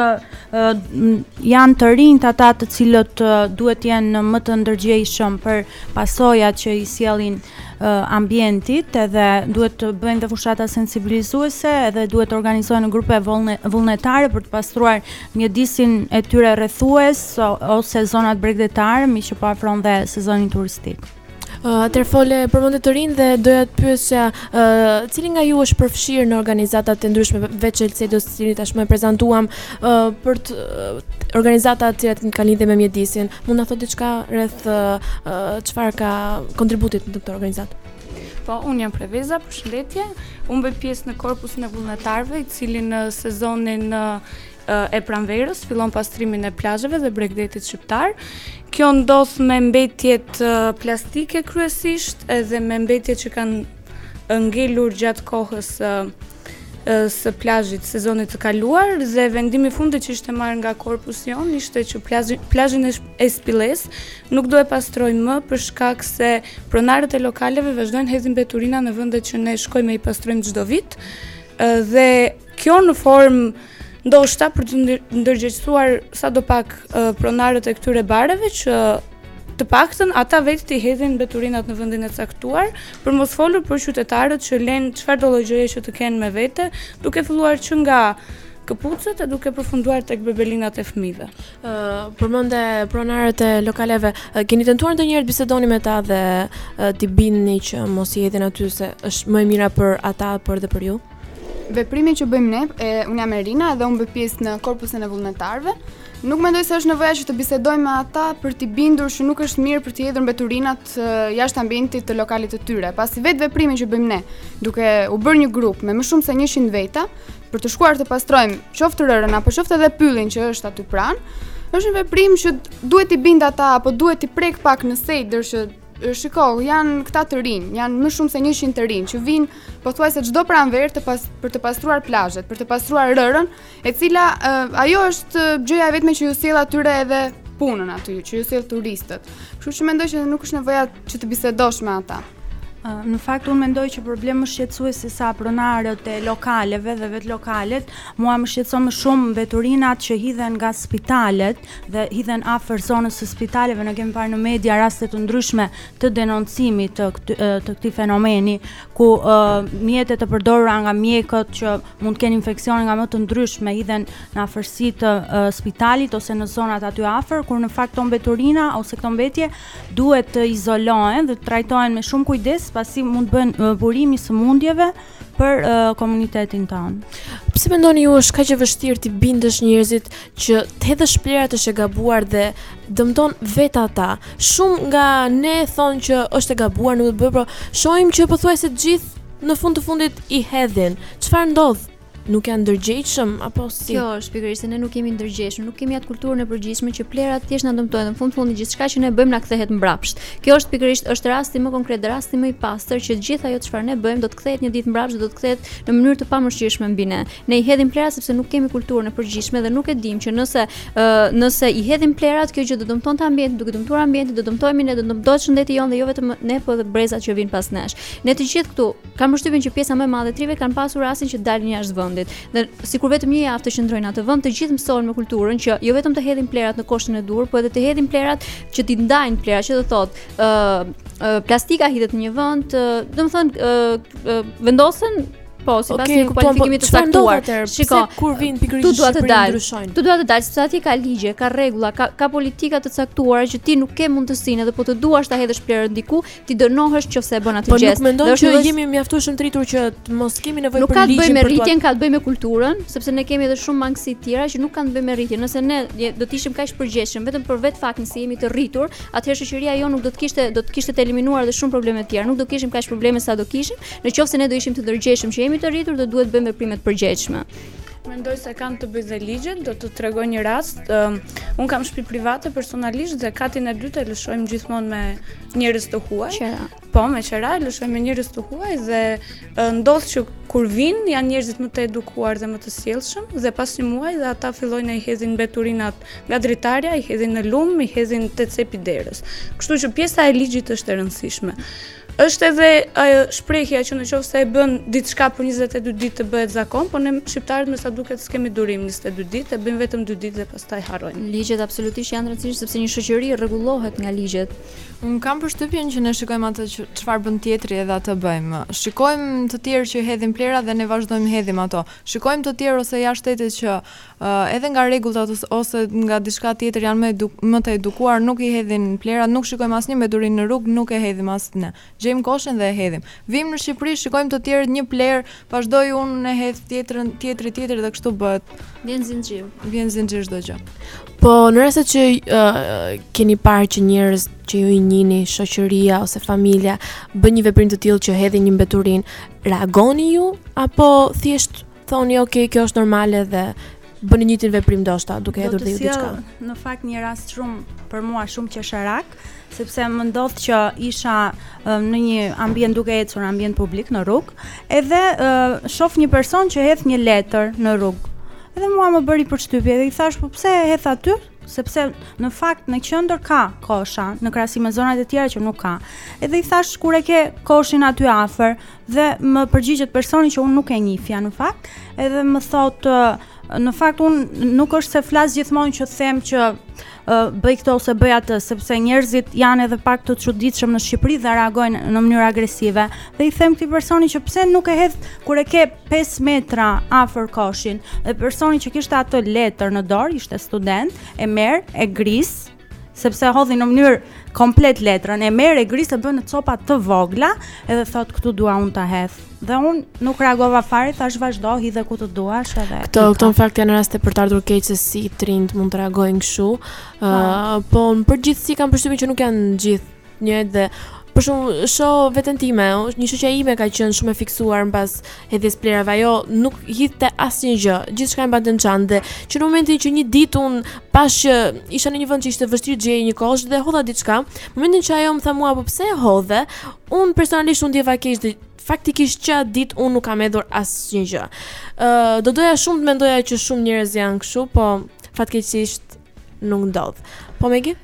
janë të rinjtë ata të cilët duhet të jenë më të ndërgjegjshëm për pasojat që i sjellin ambientit, edhe duhet të bëjnë dhe fushata sensibilizuese, edhe duhet të organizojnë grupe vullnetare për të pastruar mjedisin e tyre rrethues ose zonat bregdetare, meqë po afron dhe sezoni turistik. Atër fole për ne të rinjtë dhe doja të pyesja uh, cili nga ju është përfshirë në organizata të ndryshme veç Elcedos të cilin tashmë e prezantuam uh, për të uh, organizatat të cilat kanë lidhje me mjedisin. Mund të na thotë diçka rreth çfarë uh, ka kontributi në këtë organizatë? Po, unë jam Preveza, përshëndetje. Unë bëj pjesë në korpusin e vullnetarëve, i cili në sezonin e pranverës fillon pastrimin e plazheve dhe bregdetit shqiptar. Kjo ndodh me mbetjet plastike kryesisht edhe me mbetjet që kanë ngelur gjatë kohës së plazhit sezonit të kaluar dhe vendimi i fundit që ishte marrë nga korpusi jonë ishte që plazhin plazhin e Spillesë nuk do e pastrojmë më për shkak se pronarët e lokaleve vazhdojnë hedhin mbeturina në vendet që ne shkojmë i pastrojmë çdo vit dhe Kjo një formë ndoshta për të ndërgjegjësuar sadopak pronarët e këtyre bareve që të paktën ata vetë të hedhin mbeturinat në vendin e caktuar, për mos folur për qytetarët që lënë çfarëdo lloj gjëje që të kenë me vete, duke filluar që nga këpucët e duke përfunduar tek bebelinat e fëmijëve. Ë uh, përmende pronarët e lokaleve, uh, keni tentuar ndonjëherë të bisedoni me ta dhe uh, t'i bindni që mos i hedhin aty se është më e mira për ata por edhe për ju? Veprimi që bëjmë ne, e, unë jam Erina dhe unë bëj pjesë në korpusin e vullnetarëve. Nuk mendoj se është nevoja që të bisedojmë me ata për t'i bindur që nuk është mirë për të hedhur mbeturinat jashtë ambientit të lokalit të tyre. Pasi vetë veprimi që bëjmë ne, duke u bërë një grup me më shumë se 100 veta për të shkuar të pastrojmë qoftë rërën apo qoftë edhe pyllin që është aty pranë, është një veprim që duhet t'i bind ata apo duhet t'i prek pak në sedër që Shiko, janë këta të rinj, janë më shumë se 100 të rinj që vijnë pothuajse çdo pranverë të pas për të pastruar plazhet, për të pastruar rërën, e cila uh, ajo është gjëja e vetme që ju sjell atyre edhe punën aty, që ju sjell turistët. Kështu që mendoj që nuk është nevoja që të bisedosh me ata. Uh, në fakt unë mendoj që problemi më shqetësues se sa pronarët e lokaleve dhe vetë lokalet, mua më shqetëson më shumë mbeturinat që hidhen nga spitalet, dhe hidhen afër zonës së spitaleve ne kemi parë në media raste të ndryshme të denoncimit të këty, të këtij fenomeni ku uh, mjetet e përdorura nga mjekët që mund të kenë infeksione nga më të ndryshme hidhen në afërsi të uh, spitalit ose në zonat aty afër kur në fakt këto mbeturina ose këto mbetje duhet të izolohen dhe të trajtohen me shumë kujdes pasi mund të bëhen uh, burimi sëmundjeve për uh, komunitetin tonë. Pse mendoni ju është kaq e vështirë të bindësh njerëzit që të hedhësh plerat është e gabuar dhe dëmton vetë ata? Shumë nga ne thonë që është e gabuar, nuk duhet bërë, por shohim që pothuajse të gjithë në fund të fundit i hedhin. Çfarë ndodh? Nuk janë ndërgjegjshëm apo Si? Kjo është pikërisht se ne nuk jemi ndërgjegjshëm, nuk kemi atë kulturën e përgjithshme që plerat thjesht na dëmtojnë. Në fund fundi gjithçka që ne bëjmë na kthehet mbrapsht. Kjo është pikërisht është rasti më konkret, rasti më i pastër që gjithë ajo çfarë ne bëjmë do të kthehet një ditë mbrapsht dhe do të kthehet në mënyrë të pamëshirshme mbi ne. Ne i hedhim plerat sepse nuk kemi kulturën e përgjithshme dhe nuk e dimë që nëse uh, nëse i hedhim plerat, kjo gjë do dëmtonte ambientin, duke dëmtuar ambientin do dëmtojmë ne, do dëmtohet shëndeti jonë dhe jo vetëm ne, por edhe brezat që vijnë pas nesh. Ne të gjithë këtu Kam përshtypjen që pjesa më e madhe e të rinjve kanë pasur rastin që të dalin jashtë vendit. Dhe sikur vetëm një javë të qëndrojnë në atë vend, të gjithë mësohen me kulturën që jo vetëm të hedhin plerat në koshin e duhur, por edhe të hedhin plerat që t'i ndajnë plerat, që do thotë, ë uh, uh, plastika hidhet në një vend, uh, domethënë ë uh, uh, vendosen Po, sipas një po, kualifikimit të caktuar. Shiko, kur vin pikërisht në Shqipëri të ndryshojnë. Tu desha të dal, sepse atje ka ligje, ka rregulla, ka ka politika të caktuara që ti nuk ke mundësinë edhe po të duash ta hedhësh plerën diku, ti dënohesh nëse e bën atë gjest. Po nuk mendon që ne jemi mjaftueshëm të rritur që të mos kemi nevojë për ligjin për të. Nuk ka të bëjë me rritjen, ka të bëjë me kulturën, sepse ne kemi edhe shumë mangësi të tjera që nuk kanë të bëjë me rritjen. Nëse ne do të ishim kaq përgjegjshëm vetëm për vetë faktin se jemi të rritur, atëherë shoqëria jonë nuk do të kishte do të kishte të eliminuar edhe shumë probleme të tjera. Nuk do të kishim kaq probleme sa do kishim, në qoftë se ne do ishim të ndërgjegjshëm që jemi të rritur, do duhet të bëjmë veprime të përgjegjshme. Mendoj se kanë të bëjë dhe ligjet, do të tregoj një rast. Um, un kam shtëpi private personalisht dhe katin e dytë e lëshojmë gjithmonë me njerëz të huaj. Qera. Po, me qera, lëshojmë me njerëz të huaj dhe ndodh që kur vin janë njerëzit më të edukuar dhe më të sjellshëm dhe pas një muaji dhe ata fillojnë të hedhin mbeturinat nga dritarja, i hedhin në lum, i hedhin te cepi derës. Kështu që pjesa e ligjit është e rëndësishme. Është edhe ajo shprehja që në qoftë se e bën diçka për 22 ditë të bëhet zakon, por ne shqiptarët me sa duket s'kemi durim 22 ditë, e bëjmë vetëm 2 ditë dhe pastaj harrojmë. Ligjet absolutisht janë të rëndësishme sepse një shoqëri rregullohet nga ligjet. Un kam përshtypjen që ne shikojmë atë që çfarë bën tjetri edhe atë bëjmë. Shikojmë të tjerë që hedhin plera dhe ne vazhdojmë hedhim ato. Shikojmë të tjerë ose jashtë shtetit që uh, edhe nga rregullat ose nga diçka tjetër janë më, eduk më të edukuar, nuk i hedhin plerat, nuk shikojmë asnjë mbeturinë në rrugë, nuk e hedhim as ne. Gjejmë koshin dhe e hedhim. Vim në Shqipëri, shikojmë të tjerët një plerë, vazhdoj unë e hedh tjetrën, tjetri tjetër dhe kështu bëhet. Vjen zinxhir. Vjen zinxhir çdo gjë. Po në rastet që uh, keni parë që njerëz që ju i njihni, shoqëria ose familja bën një veprim të tillë që hedhin një mbeturinë, reagoni ju apo thjesht Thoni ok, kjo është normale dhe bëni njëjtin veprim ndoshta duke hedhur dhe diçka. Në fakt një rast shumë për mua shumë qesharak, sepse më ndodhi që isha në një ambient duke ecur, ambient publik në rrugë, edhe shof një person që hedh një letër në rrugë. Edhe mua më bëri përshtypje dhe i thashë po pse e hedh aty? sepse në fakt në qendër ka kosha në krahasim me zonat e tjera që nuk ka. Edhe i thashë kur e ke koshin aty afër dhe më përgjigjet personi që unë nuk e njihja në fakt, edhe më thotë në fakt unë nuk është se flas gjithmonë që them që uh, bëj këtë ose bëj atë, sepse njerëzit janë edhe pak të çuditshëm në Shqipëri dhe reagojnë në mënyrë agresive. Dhe i them këtij personi që pse nuk e hedh kur e ke 5 metra afër koshin dhe personi që kishte atë letër në dorë ishte student e merr e gris sepse hodhi në mënyrë komplet letrën e merr e gris e bën në copa të vogla edhe thotë këtu dua unë ta hedh dhe unë nuk reagova fare thashë vazhdo hidhe ku të duash edhe këto këto në fakt janë raste për të ardhur keq se si të rinjtë mund të reagojnë kështu uh, po në përgjithësi kam përshtypjen që nuk janë gjithë Njëjtë dhe për shembull shoh veten time, një shoqja ime ka qenë shumë e fiksuar mbas hedhjes plerave. Ajo nuk hidhte asnjë gjë, gjithçka e mbante në çantë dhe që në momentin që një ditë unë pashë që isha në një vend që ishte vështirë të gjej një kosh dhe hodha diçka, në momentin që ajo më tha mua po pse e hodhe, unë personalisht u ndjeva keq dhe faktikisht që atë ditë unë nuk kam hedhur asnjë gjë. Ë uh, do doja shumë të mendoja që shumë njerëz janë kështu, po fatkeqësisht nuk ndodh. Po Megi?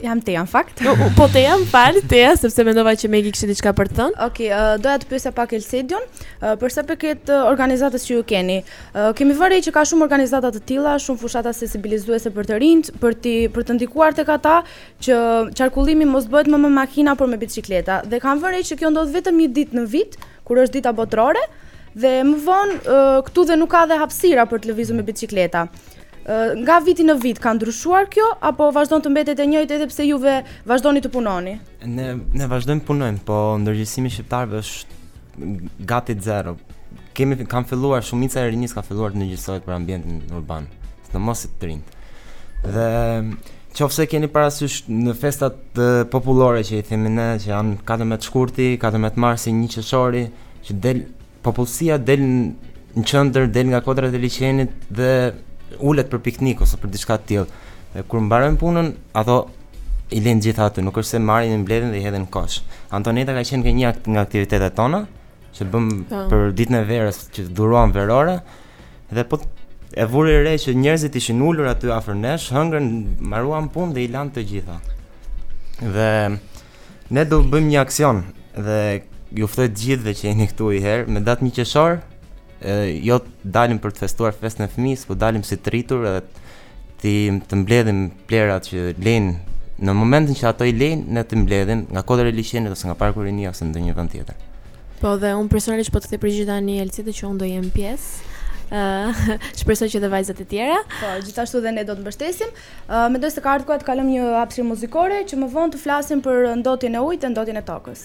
Jam te jam fakt. Po, po te jam fal te ja sepse mendova që Megi kishte diçka për të thënë. Okej, okay, uh, doja të pyesja pak Elsedion, uh, për sa përket uh, organizatës që ju keni. Uh, kemi vënë re që ka shumë organizata të tilla, shumë fushata sensibilizuese për të rinjtë, për të për të ndikuar tek ata që qarkullimi mos bëhet më me makina por me biçikleta. Dhe kam vënë re që kjo ndodh vetëm një ditë në vit, kur është dita botërore dhe më vonë këtu dhe nuk ka dhe hapësira për të lëvizur me biçikleta. Nga viti në vit ka ndryshuar kjo apo vazhdon të mbetet e njëjtë edhe pse juve vazhdoni të punoni? Ne ne vazhdojmë punojmë, po ndërgjegjësimi i shqiptarëve është gati zero. Kemi kanë filluar shumica e rinisë ka filluar të ndërgjegjësohet për ambientin urban, sidomos të rinjtë. Dhe Qoftë se keni parasysh në festat popullore që i themi ne, që janë 14 shkurti, 14 marsi, 1 qershori, që del popullsia del në qendër, del nga kodrat e liqenit dhe ulet për piknik ose për diçka të tillë. Dhe kur mbarojnë punën, ato i lejnë gjitha aty, nuk është se marrin e mbledhin dhe i hedhin në kosh. Antoneta ka qenë një nga aktivitetet tona, që bëmë po për ditën e verës që dhuruam verore dhe po e vija re që njerëzit ishin ulur aty afër nesh, hëngrën, mbaruan punën dhe i lanë të gjitha. Dhe ne do bëjmë një aksion dhe ju ftoj të gjithëve që jeni këtu njëherë me datë 1 qershor, jo dalim për të festuar festën e fëmijës, po dalim si të rritur edhe T'i të mbledhim plehrat që lejnë në momentin që ato i lejnë ne t'i mbledhim nga kodra e liqenit ose nga parku Rinia ose ndonjë vend tjetër. Po dhe unë personalisht po të them përgjigje tani Elcit që un do jem pjesë. Uh, shpresoj që dhe vajzat e tjera. Po, gjithashtu dhe ne do të mbështesim. Uh, mendoj se ka ardhur koha të kalojmë në një hapësirë muzikore që më vonë të flasim për ndotjen e ujit dhe ndotjen e tokës.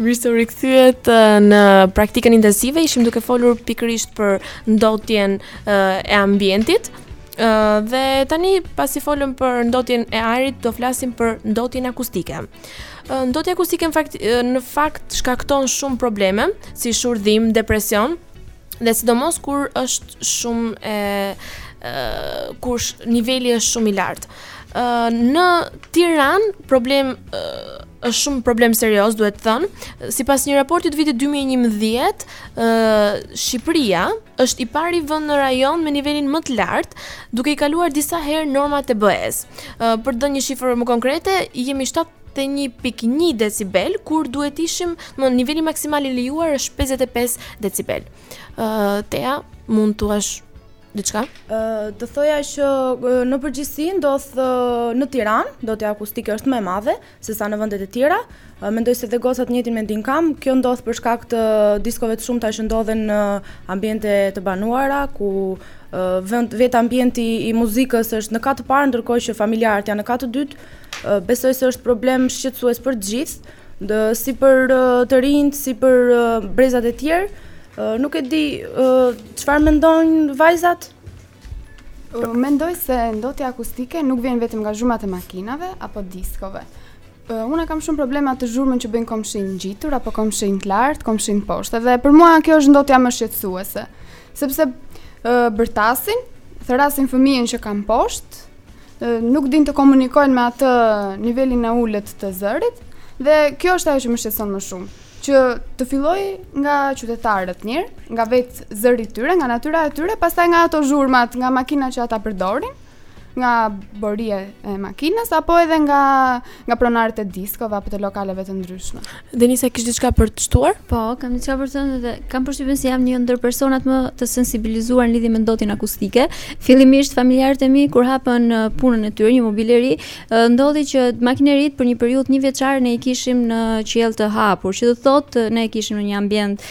Mirë se u rikthyet në praktikën intensive. Ishim duke folur pikërisht për ndotjen e ambientit. Dhe tani pasi folëm për ndotjen e ajrit, do flasim për ndotjen akustike. Ndotja akustike në fakt në fakt shkakton shumë probleme, si shurdhim, depresion, dhe sidomos kur është shumë e kur niveli është shumë i lartë. Në Tiranë problem është shumë problem serioz, duhet thënë. Sipas një raporti të vitit 2011, ë Shqipëria është i pari vend në rajon me nivelin më të lartë, duke i kaluar disa herë normat e BE-s. Për të dhënë një shifër më konkrete, jemi 71.1 decibel, kur duhet të ishim, më niveli maksimal i lejuar është 55 decibel. Ë uh, Tea, mund të thuash diçka? Ë uh, do thoja që uh, në përgjithësi ndodh uh, në Tiranë, ndotja akustike është më e madhe se sa në vendet e tjera. Uh, mendoj se dhe gocat njëjtin mendim kanë, kjo ndodh për shkak të diskove të shumta që ndodhen në ambiente të banuara ku uh, vend vet ambienti i muzikës është në kat të parë ndërkohë që familjarët janë në kat të dytë. Uh, besoj se është problem shqetësues për të gjithë. Ndë si për të rinjtë, si për brezat e tjerë, nuk e di çfarë mendojnë vajzat. Mendoj se ndotja akustike nuk vjen vetëm nga zhurmat e makinave apo diskove. Unë kam shumë probleme me zhurmën që bëjnë komshinjtë ngjitur apo komshinjtë lart, komshinjtë poshtë dhe për mua kjo është ndotja më shqetësuese, sepse bërtasin, thërrasin fëmijën që kanë poshtë, nuk dinë të komunikojnë me atë nivelin e ulët të zërit dhe kjo është ajo që më shqetëson më shumë që të filloj nga qytetarët njëherë, nga vetë zëri i tyre, nga natyra e tyre, pastaj nga ato zhurmat, nga makina që ata përdorin, nga borie e makinës apo edhe nga nga pronarët e diskove apo të lokaleve të ndryshme. Denisa kishe diçka për të shtuar? Po, kam diçka për të thënë dhe kam përshtypjen se jam një ndër personat më të sensibilizuar në lidhje me ndotjen akustike. Fillimisht familjarët e mi kur hapën punën e tyre një mobileri, ndodhi që makineritë për një periudhë një vjeçare ne i kishim në qiell të hapur, që do thotë ne e kishim në një ambient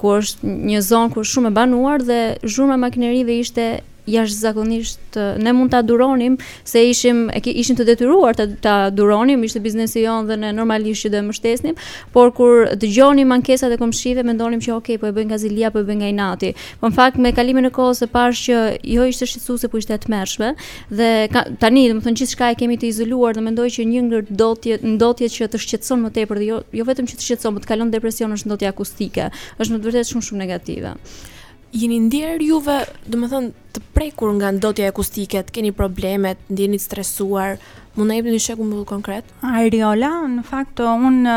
ku është një zonë ku është shumë e banuar dhe zhurma e makinerive ishte jashtëzakonisht ne mund ta duronim se ishim ishim të detyruar ta, ta duronim, ishte biznesi jonë dhe ne normalisht që do e mbështesnim, por kur dëgjonim ankesat e komshive mendonim që ok, po e bëjnë nga zilia, po e bëjnë nga inati. Po në fakt me kalimin e kohës e pashë që jo ishte shqetësuese, po ishte e tmerrshme dhe ka, tani domethënë gjithçka e kemi të izoluar dhe mendoj që një ndër ndotje ndotjet që të shqetëson më tepër dhe jo jo vetëm që të shqetëson, por të kalon në depresion është ndotja akustike. Është në të vërtetë shumë shumë negative. Jeni ndjerë ju, domethënë, të prekur nga ndotja akustike, keni probleme, ndiheni të stresuar, mund të na jepni një shembull më konkret? Ariola, në fakt, unë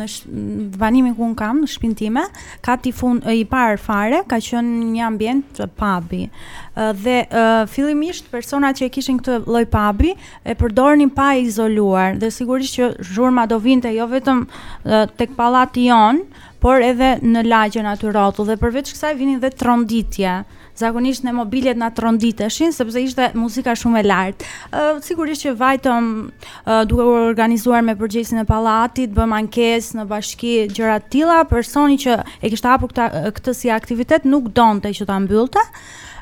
në banimin ku unë kam, në shpin time, kati fund, i parë fare, ka qënë një ambient pabi. Dhe fillimisht, personat që e kishin këtë lloj pabi, e përdornin pa e izoluar, dhe sigurisht që zhurma do vinte, jo vetëm tek pallati jonë, por edhe në lagjen aty rrotull dhe përveç kësaj vinin dhe tronditje. Zakonisht ne mobiljet na tronditeshin sepse ishte muzika shumë e lartë. Ë uh, sigurisht që vajtëm uh, duke u organizuar me përgjegjësin e pallatit, bëmë ankesë në bashki gjëra të tilla, personi që e kishte hapur këtë këtë si aktivitet nuk donte që ta mbyllte.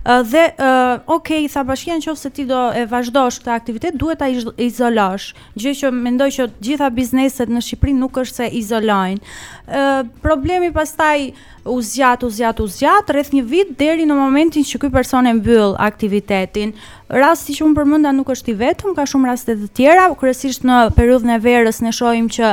Uh, dhe uh, ok, tha bashkia në qofë se ti do e vazhdosh këtë aktivitet, duhet ta izolosh. gjë që mendoj që të gjitha bizneset në Shqipëri nuk është se izolojnë. Ë problemi pastaj u zgjat, u zgjat, u zgjat rreth një vit deri në momentin që ky person e mbyll aktivitetin. Rasti që unë përmenda nuk është i vetëm, ka shumë raste të tjera, kryesisht në periudhën e verës ne shohim që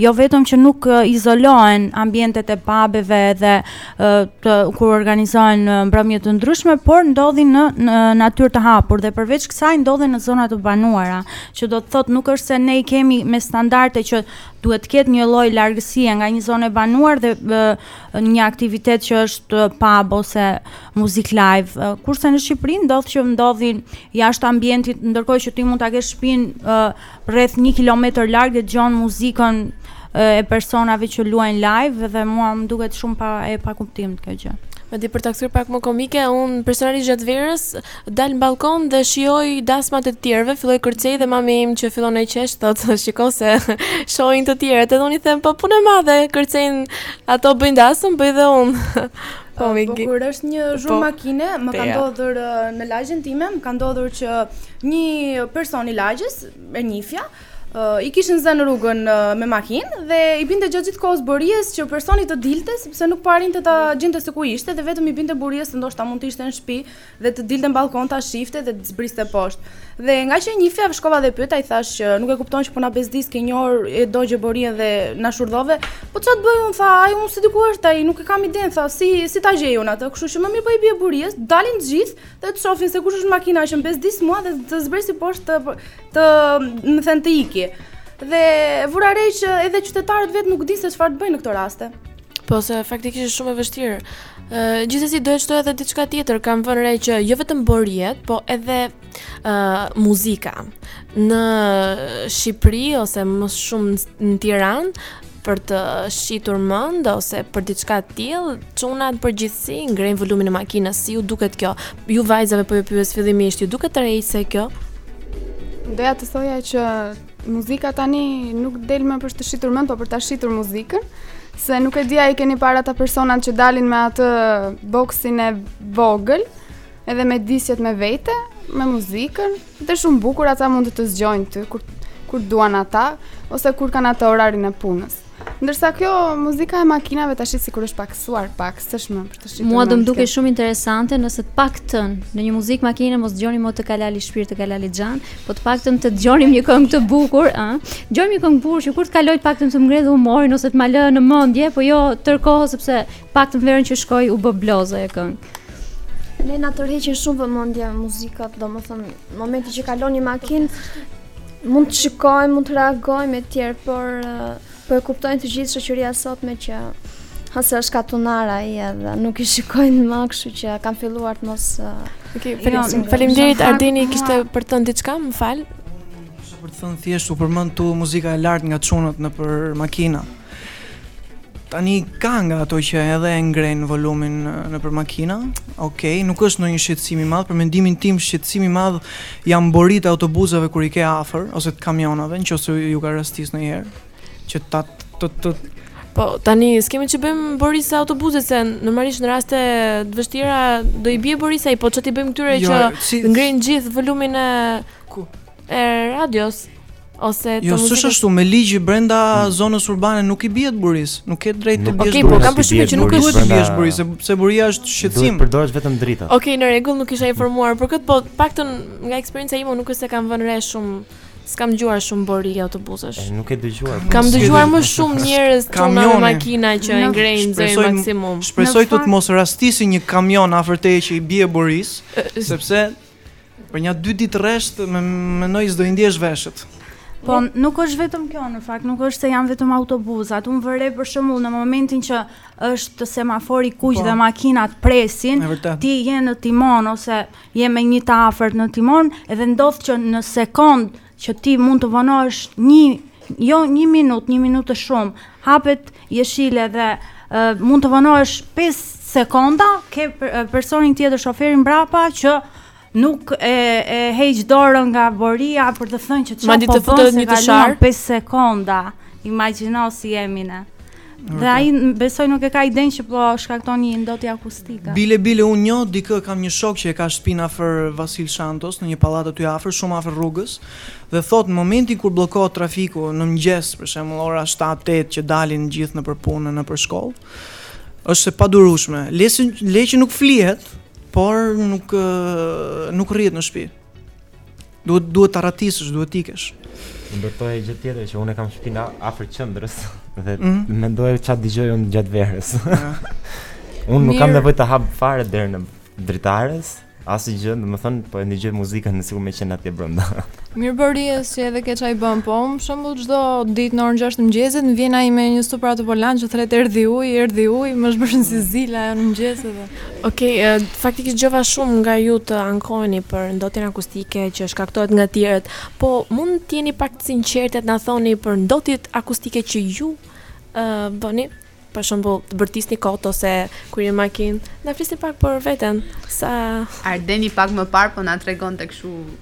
jo vetëm që nuk izolohen ambientet e pubeve dhe të kur organizohen mbrëmje të ndryshme, por ndodhin në, në natyrë të hapur dhe përveç kësaj ndodhen në zona të banuara, që do të thotë nuk është se ne i kemi me standarde që duhet të ketë një lloj largësie nga një zonë e banuar dhe e, një aktivitet që është pub ose muzikë live. Kurse në Shqipëri ndodh që ndodhin jashtë ambientit, ndërkohë që ti mund ta kesh shtëpinë rreth 1 kilometër larg e dëgjon muzikën e personave që luajnë live dhe mua më duket shumë pa e pa kuptim kjo gjë. Me thënë për ta kthyer pak më komike, un personalisht gjatë verës dal në balkon dhe shijoj dasmat e të tjerëve, filloj kërcej dhe mami ime që fillon e qesh thot, shiko se të shohin të tjerët. Edhe un i them, po punë madhe, kërcejnë ato bëjnë dasëm, bëj dhe un. Po, po kur është një zhurmë po, makine, më ka ndodhur në lagjen time, më ka ndodhur që Një person i lagjes, e njifja, i kishin zënë rrugën me makinë dhe i binte gjatë gjithë kohës borijes që personi të dilte sepse nuk po arrinte ta gjente se ku ishte dhe vetëm i binte borijes se ndoshta mund të ishte në shtëpi dhe të dilte në ballkon ta shifte dhe të zbriste poshtë. Dhe ngaqë e njifja shkova dhe e pyeta i thash që nuk e kupton që po na bezdis ke një orë që i bie borisë dhe na shurdhove. Po ça të bëj un tha ai un s'e di ku është ai nuk e kam idenë tha si si ta gjej un atë kështu që më mirë po i bie borijes dalin të gjithë Dhe të shofin se kush është makina që më bezdis mua dhe të zbresi poshtë të, të më thënë të iki. Dhe vura re që edhe qytetarët vetë nuk dinë se çfarë të bëjnë në këto raste. Po se faktikisht është shumë e vështirë. Ë gjithsesi do të shtoj edhe diçka tjetër, kam vënë re që jo vetëm boritë, po edhe ë muzika. Në Shqipëri ose më shumë në Tiranë, për të shitur mend ose për diçka të tillë, çunat në përgjithësi ngrenë volumin e makinës, si ju duket kjo? Ju vajzave po ju pyes fillimisht, ju duket tërheqëse kjo? Doja të thoja që muzika tani nuk del më për të shitur mend, por për ta shitur muzikën, se nuk e di a i keni parë ata personat që dalin me atë boksin e vogël, Edhe me disqet me vete, me muzikën, dhe shumë bukur ata mund të të zgjojnë ty kur kur duan ata ose kur kanë atë orarin e punës. Ndërsa kjo muzika e makinave tash sikur është paksuar pak, s'është më për të shitur. Mua do më duke shumë interesante nëse të paktën në një muzikë makine mos dëgjonim të ka lali shpirt të ka lali xhan, po të paktën të dëgjonim një këngë të bukur, ë. Dëgjonim një këngë të bukur që kur të kalojë të paktën të më ngrejë humorin ose të më lë në mendje, po jo tërë kohën sepse Paktën verën që shkoi u bë bozë ajo këngë. Ne na tërheqin shumë vëmendjen muzikat, domethënë në momentin që kalon një makinë mund të shikojmë, mund të reagojmë etj, por po e kuptojnë e gjithë shoqëria sot me që ha se është katunar ai edhe nuk i shikojnë më, kështu që kanë filluar të mos okay, Faleminderit Ardini, kishte për të thënë diçka, më fal. Për të thënë thjesht u përmend tu muzika e lartë nga çunat nëpër makina. Tani ka nga ato që edhe e ngren volumin nëpër makina. Okej, okay, nuk është ndonjë shqetësim i madh, për mendimin tim shqetësim i madh janë boritë e autobusave kur i ke afër ose të kamionave, nëse ju ka rastis ndonjëherë që ta të të Po, tani s'kemi ç'i bëjmë borisë së autobuzit, se normalisht në raste të vështira do i bjeri borisë ai, po ç't'i bëjmë këtyre jo, që si, ngrenë gjithë volumin e... Ku? e radios ose të Jo, s'është ashtu, me ligj brenda hmm. zonës urbane nuk i bie borisë, nuk ke drejt të biesh. Okej, po kam përshtypjen që nuk duhet të biesh borisë, sepse boria është shqetësim. Përdoret vetëm drita. Okej, në rregull, nuk isha informuar për këtë, po të paktën nga eksperjenca ime nuk është se kam vënë re shumë S'kam dëgjuar shumë bori autobusesh. E nuk ke dëgjuar. Kam dëgjuar më shumë njerëz që me makina që e ngrenë në maksimum. Shpresoj të të mos rastisë një kamion afër teje që i bie borisë, sepse Për nja dy ditë rresht, mendoj s'do i ndjesh veshët. Po, nuk është vetëm kjo në fakt, nuk është se janë vetëm autobusat. Unë vërej për shembull në momentin që është semafori i kuq po. dhe makinat presin, ti je në timon ose je me një të afërt në timon, edhe ndodh që në sekond që ti mund të vonohesh një jo një minutë, një minutë është shumë, hapet jeshile dhe uh, mund të vonohesh 5 sekonda, ke personin tjetër shoferin brapa që nuk e, e heq dorën nga boria për të thënë që çfarë po bën. Mund të të fusë një të sharë 5 sekonda, imagjino si jemi ne. Dhe ai besoj nuk e ka idenë që po shkakton një ndotje akustike. Bile bile unë njoh dikë, kam një shok që e ka shtëpinë afër Vasil Shantos, në një pallat aty afër, shumë afër rrugës, dhe thotë në momentin kur bllokohet trafiku në mëngjes, për shembull ora 7, 8 që dalin të gjithë nëpër punë, nëpër shkollë, është e padurueshme. Le, le që nuk flihet, por nuk nuk rrihet në shtëpi. Duhet duhet të arratisesh, duhet të ikësh. Edhe gjë tjetër që unë kam shpinë afër qendrës dhe mm -hmm. mendo se çfarë dëgjoj unë gjatë verës. Ja. unë nuk kam nevojë të hap fare derën e dritares, asgjë, domethënë, po e dëgjoj muzikën sikur me qenë atje brenda. Mirë bëries që edhe keqa i bëmë, po më shumë çdo ditë në orën gjashtë mëngjesit, na vjen ai me një stupra të polan që thërret erdhi uji, erdhi uji, më shërben si zilja e mëngjesit dhe... Ok, faktikisht dëgjova shumë nga ju të ankoheni për ndotjen akustike që shkaktohet nga të tjerët, po mund të jeni pak të sinqertë të na thoni për ndotjet akustike që ju ë uh, bëni? Për shembull, të bërtisni kot ose kur jeni në makinë, na flisni pak për veten. Sa Ardeni pak më parë po na tregonte kështu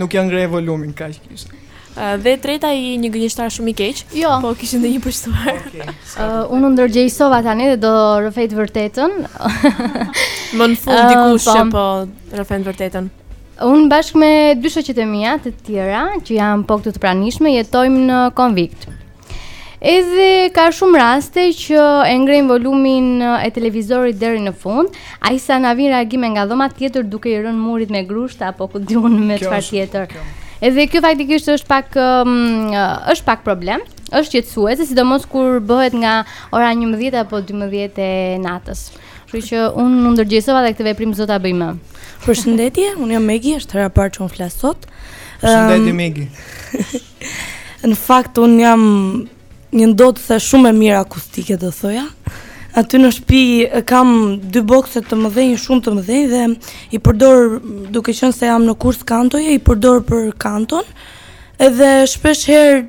Nuk ia ngre volumin kaq kishte. Uh, dhe e treta je një gënjeshtar shumë i keq. Jo. Po kishin dhe një përshtuar. Okej. Okay, uh, unë u ndërgjegjësova tani dhe do rrëfej të vërtetën. Më në fund dikush uh, që po rrëfen të vërtetën. Unë bashkë me dy shoqet e mia të tjera që janë po këtu të pranishme, jetojmë në konvikt. Edhe ka shumë raste që e ngre volumin e televizorit deri në fund, aq sa na vijnë reagime nga dhoma tjetër duke i rënë murit me grusht apo ku di unë me çfarë tjetër. Edhe kjo faktikisht është pak um, është pak problem, është shqetësuese, sidomos kur bëhet nga ora 11 apo 12 e natës. Kështu që unë u ndërgjegjësova dhe këtë veprim s'do ta bëj më. Përshëndetje, unë jam Megi, është hera e parë që unë flas sot. Përshëndetje um, Megi. Në fakt, unë jam një ndotëse shumë e mirë akustike, do thoja. Aty në shpi kam dy bokse të mëdhenj, shumë të mëdhenj, dhe i përdor, duke qenë se jam në kurs kantoje, i përdor për kanto, edhe shpesh herë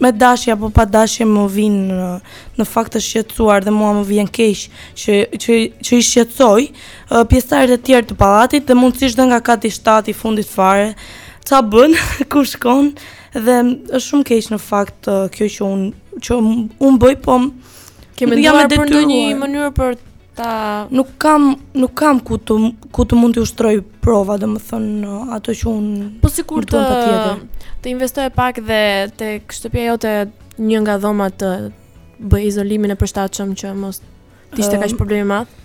me dashje apo pa dashje më vijnë në, në fakt të shqetësuar dhe mua më vjen keq që, që, që i shqetësoj, pjesëtarët e tjerë të pallatit dhe mundësisht dhe nga kati 7 i fundit fare, ça bën, ku shkon, dhe është shumë keq në fakt kjo që unë që unë bëj, po ke menduar për ndonjë mënyrë për ta nuk kam nuk kam ku të ku të mund t'i ushtroj prova, domethënë ato që unë po sikur të të investoje pak dhe tek shtëpia jote një nga dhomat të bëje izolimin e përshtatshëm që mos Ishte kaq problem i madh.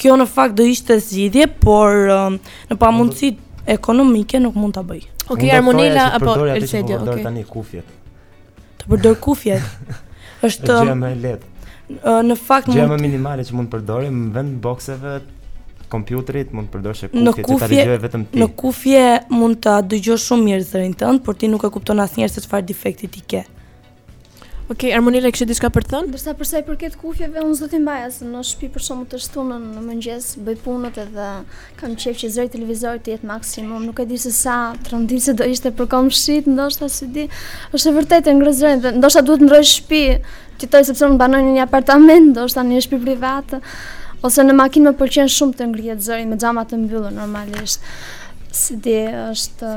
Kjo në fakt do ishte zgjidhje, por um, në pamundësi ekonomike nuk mund ta bëj. Okej, okay, Armonela apo Elsedio, okej. Okay. Tani kufjet. Të përdor kufjet. Është gjëja më e lehtë. Uh, në fakt gjëja më minimale që mund të përdorim në vend të bokseve të kompjuterit mund të përdorësh kufje, në kufje që ta dëgjosh vetëm ti. Në kufje mund ta dëgjosh shumë mirë zërin tënd, por ti nuk e kupton asnjëherë se çfarë defekti ti ke. Ok, Armonela, kishte diçka për të thënë? Ndërsa përsa i përket kufjeve, unë s'do t'i mbaja se në shpi për shembull të shtunën në mëngjes, bëj punët edhe kam qejf që zëri i televizorit të jetë maksimum, nuk e di se sa e rëndë do ishte për komshinjtë, ndoshta s'e di, është e vërtetë e ngre zërin dhe ndoshta duhet të ndërroj shpi, që them sepse unë banoj në një apartament, ndoshta një shpi private, ose në makinë më pëlqen shumë të ngrihet zëri me xhamat të mbyllur normalisht, s'e di, është...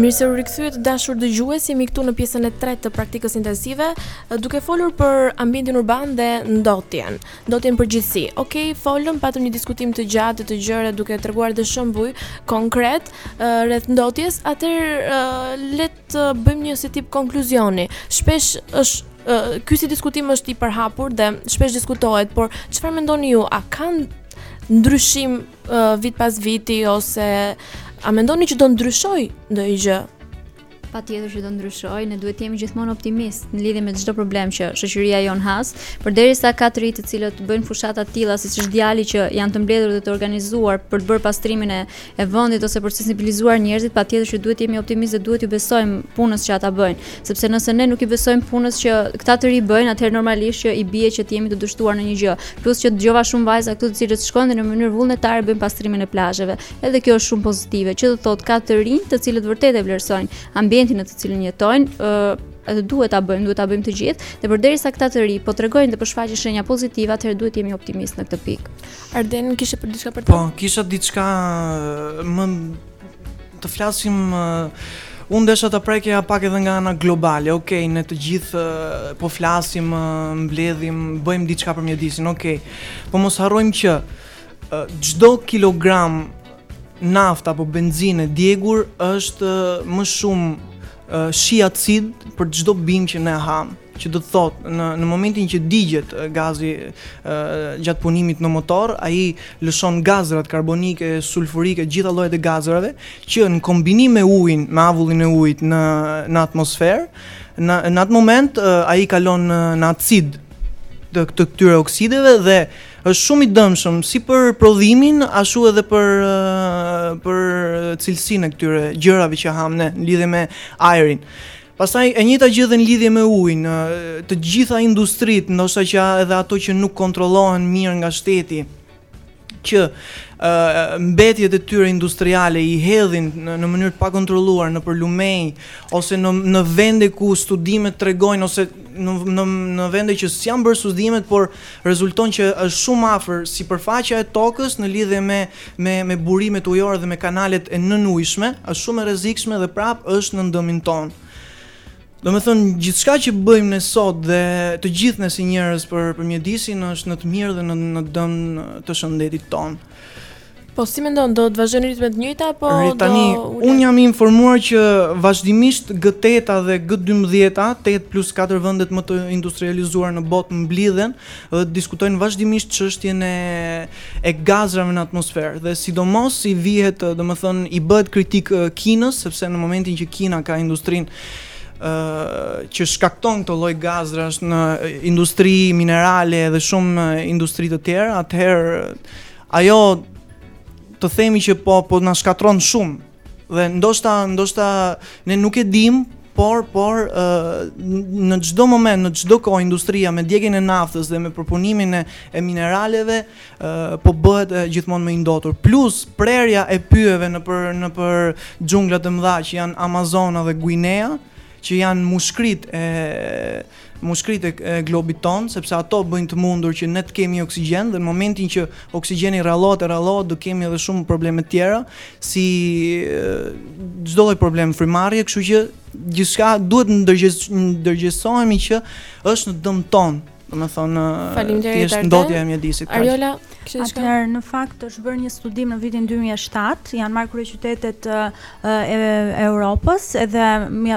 Mirë se u rikthyet të dashur dëgjues, jemi këtu në pjesën e tretë të praktikës intensive, duke folur për ambientin urban dhe ndotjen. Ndotjen në përgjithësi. Okej, okay, folëm, patëm një diskutim të gjatë dhe të gjerë duke treguar dhe shembuj konkretë uh, rreth ndotjes, atëherë uh, le të bëjmë një si tip konkluzioni. Shpesh është ky si diskutim është i përhapur dhe shpesh diskutohet, por çfarë mendoni ju, a kanë ndryshim uh, vit pas viti ose a mendoni që do ndryshojë ndonjë gjë? Patjetër që do ndryshojë, ne duhet të jemi gjithmonë optimistë në lidhje me çdo problem që shoqëria jonë has, përderisa ka të rinj të cilët bëjnë fushata të tilla siç është djali që janë të mbledhur dhe të organizuar për të bërë pastrimin e e vendit ose për të sensibilizuar njerëzit, patjetër që duhet të jemi optimistë dhe duhet t'ju besojmë punës që ata bëjnë, sepse nëse ne nuk i besojmë punës që këta të rinj bëjnë, atëherë normalisht që i bie që të jemi të dështuar në një gjë. Plus që dëgjova shumë vajza këtu të cilët shkojnë dhe në mënyrë vullnetare bëjnë pastrimin e plazheve. Edhe kjo është shumë pozitive, që do thotë ka të rinj të cilët vërtet e vlerësojnë ambientin në të cilin jetojnë, ë edhe duhet ta bëjmë, duhet ta bëjmë të gjithë, dhe përderisa këta të rinj po tregojnë dhe po shfaqin shenja pozitive, atëherë duhet të jemi optimistë në këtë pikë. Arden kishe për diçka për të? Po, kisha diçka më të flasim Unë desha të prekja pak edhe nga ana globale, okej, ne të gjithë po flasim, mbledhim, bëjmë diçka për mjedisin, okej, po mos harrojmë që çdo kilogram naftë apo benzinë e djegur është më shumë shi acid për çdo bimë që ne hamë. që do të thotë në në momentin që digjet gazi gjatë punimit në motor, ai lëshon gazrat karbonike, sulfurike, të gjitha llojet e gazrave që në kombinim me ujin, me avullin e ujit në në atmosferë, në në atë moment ai kalon në acid të këtë këtyre oksideve dhe është shumë i dëmshëm si për prodhimin ashtu edhe për për cilësinë e këtyre gjërave që hamë ne në lidhje me ajrin. Pastaj e njëjta gjë dhe në lidhje me ujin, të gjitha industritë, ndoshta që edhe ato që nuk kontrollohen mirë nga shteti, që uh, mbetjet e tyre industriale i hedhin në, në mënyrë të pakontrolluar nëpër lumenj ose në në vende ku studimet tregojnë ose në në në vende që s'janë bërë studimet, por rezulton që është shumë afër sipërfaqja e tokës në lidhje me uh, me me burimet ujore dhe me kanalet e nënujshme, është shumë e rrezikshme dhe prapë është në dëmin tonë. Do me thënë, gjithçka që bëjmë ne sot dhe të gjithë ne si njerëz për, për mjedisin është në të mirë dhe në, në dëm të shëndetit tonë. Po si mendon, do të vazhdojnë ritmet të njëjta apo do tani unë jam i informuar që vazhdimisht G8 dhe G12, 8 plus 4 vendet më të industrializuara në botë mblidhen dhe diskutojnë vazhdimisht çështjen e e gazrave në atmosferë dhe sidomos i vihet domethënë i bëhet kritikë Kinës sepse në momentin që Kina ka industrinë që shkakton këto lloj gazrash në industri minerale dhe shumë industri të tjera, atëherë ajo të themi që po po na shkatërron shumë Dhe ndoshta ndoshta ne nuk e dimë, por por uh, në çdo moment, në çdo kohë industria me djegien e naftës dhe me përpunimin e, e mineraleve uh, po bëhet uh, gjithmonë më i ndotur. Plus prerja e pyjeve në për në për xhungla të mëdha që janë Amazona dhe Guinea, që janë mushkëritë e mushkëritë e e globit tonë, sepse ato bëjnë të mundur që ne të kemi oksigjen dhe në momentin që oksigjeni rrallohet e rrallohet do kemi edhe shumë probleme të tjera, si çdo lloj problemi frymëmarrje, kështu që gjithçka duhet të ndërgjes ndërgjegjësohemi që është në dëm tonë. Domethënë, Faleminderit, thjesht Arben. ndotja e mjedisit. kaq. Ariola, ke shtuar diçka? Atëherë në fakt është bërë një studim në vitin 2007, janë marrë kryeqytetet ë, e Europës edhe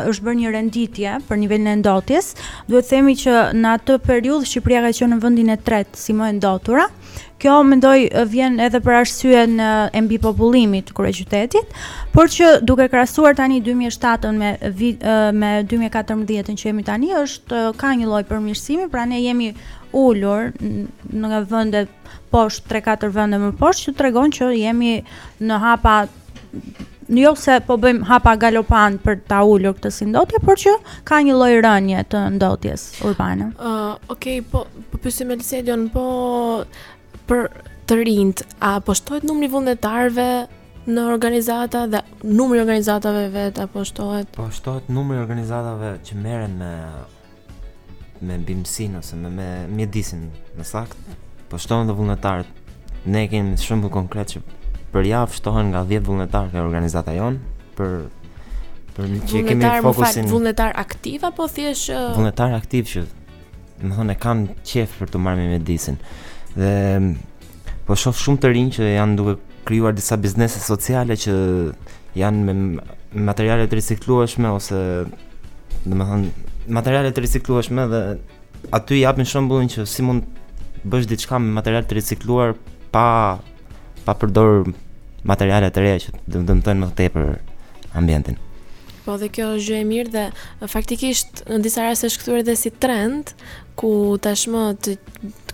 është bërë një renditje për nivelin e ndotjes. Duhet të themi që në atë periudhë Shqipëria ka qenë në vendin e tretë si më e ndotura. Kjo mendoj vjen edhe për arsyen e mbipopullimit të kryeqytetit, por që duke krahasuar tani 2007 me, me 2014 që jemi tani, është ka një lloj përmirësimi, pra ne jemi ulur nja vende poshtë 3-4 vende më poshtë që tregon që jemi në hapa jo se po bëjmë hapa galopantë për ta ulur këtë si ndotje, por që ka një lloj rënie të ndotjes urbane. Ëh, uh, okay, po po pyesim Elsedion, po për të rinjtë, a po shtohet numri i vullnetarëve në organizata dhe numri i organizatave vetë a po shtohet? Po shtohet numri i organizatave që merren me me bimësinë ose me, me mjedisin më saktë po shtohen dhe vullnetarët ne e kemi shembull konkret që për javë shtohen nga 10 vullnetarë ka organizata jonë për ne që kemi fokusin vullnetar aktiv apo thjesht uh... vullnetar aktiv që domethënë e kanë qejf për t'u marrë me mjedisin dhe Po shoh shumë të rinj që janë duke krijuar disa biznese sociale që janë me materiale të riciklueshme ose domethënë materiale të riciklueshme dhe aty japin shembullin që si mund bësh diçka me material të ricikluar pa pa përdor materiale të reja që dëmtojnë më tepër ambientin. Po dhe kjo është gjë e mirë dhe faktikisht në disa raste është kthyer edhe si trend, ku tashmë të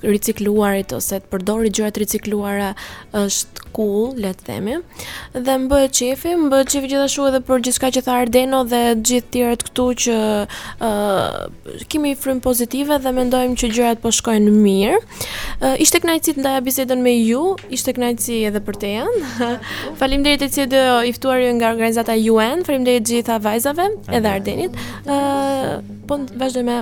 ricikluarit ose të përdorësh gjëra të ricikluara është cool, le të themi. Dhe më bëhet qefi, më bëhet qefi gjithashtu edhe për gjithçka që tha Ardeno dhe të gjithë tjerët këtu që ë uh, kemi frymë pozitive dhe mendojmë që gjërat po shkojnë mirë. Uh, ishte kënaqësi të ndaja bisedën me ju, ishte kënaqësi edhe për Tejanën. Faleminderit që ishe i ftuari nga organizata UN, faleminderit gjitha vajzave edhe Ardenit. Ë uh, po vazhdojmë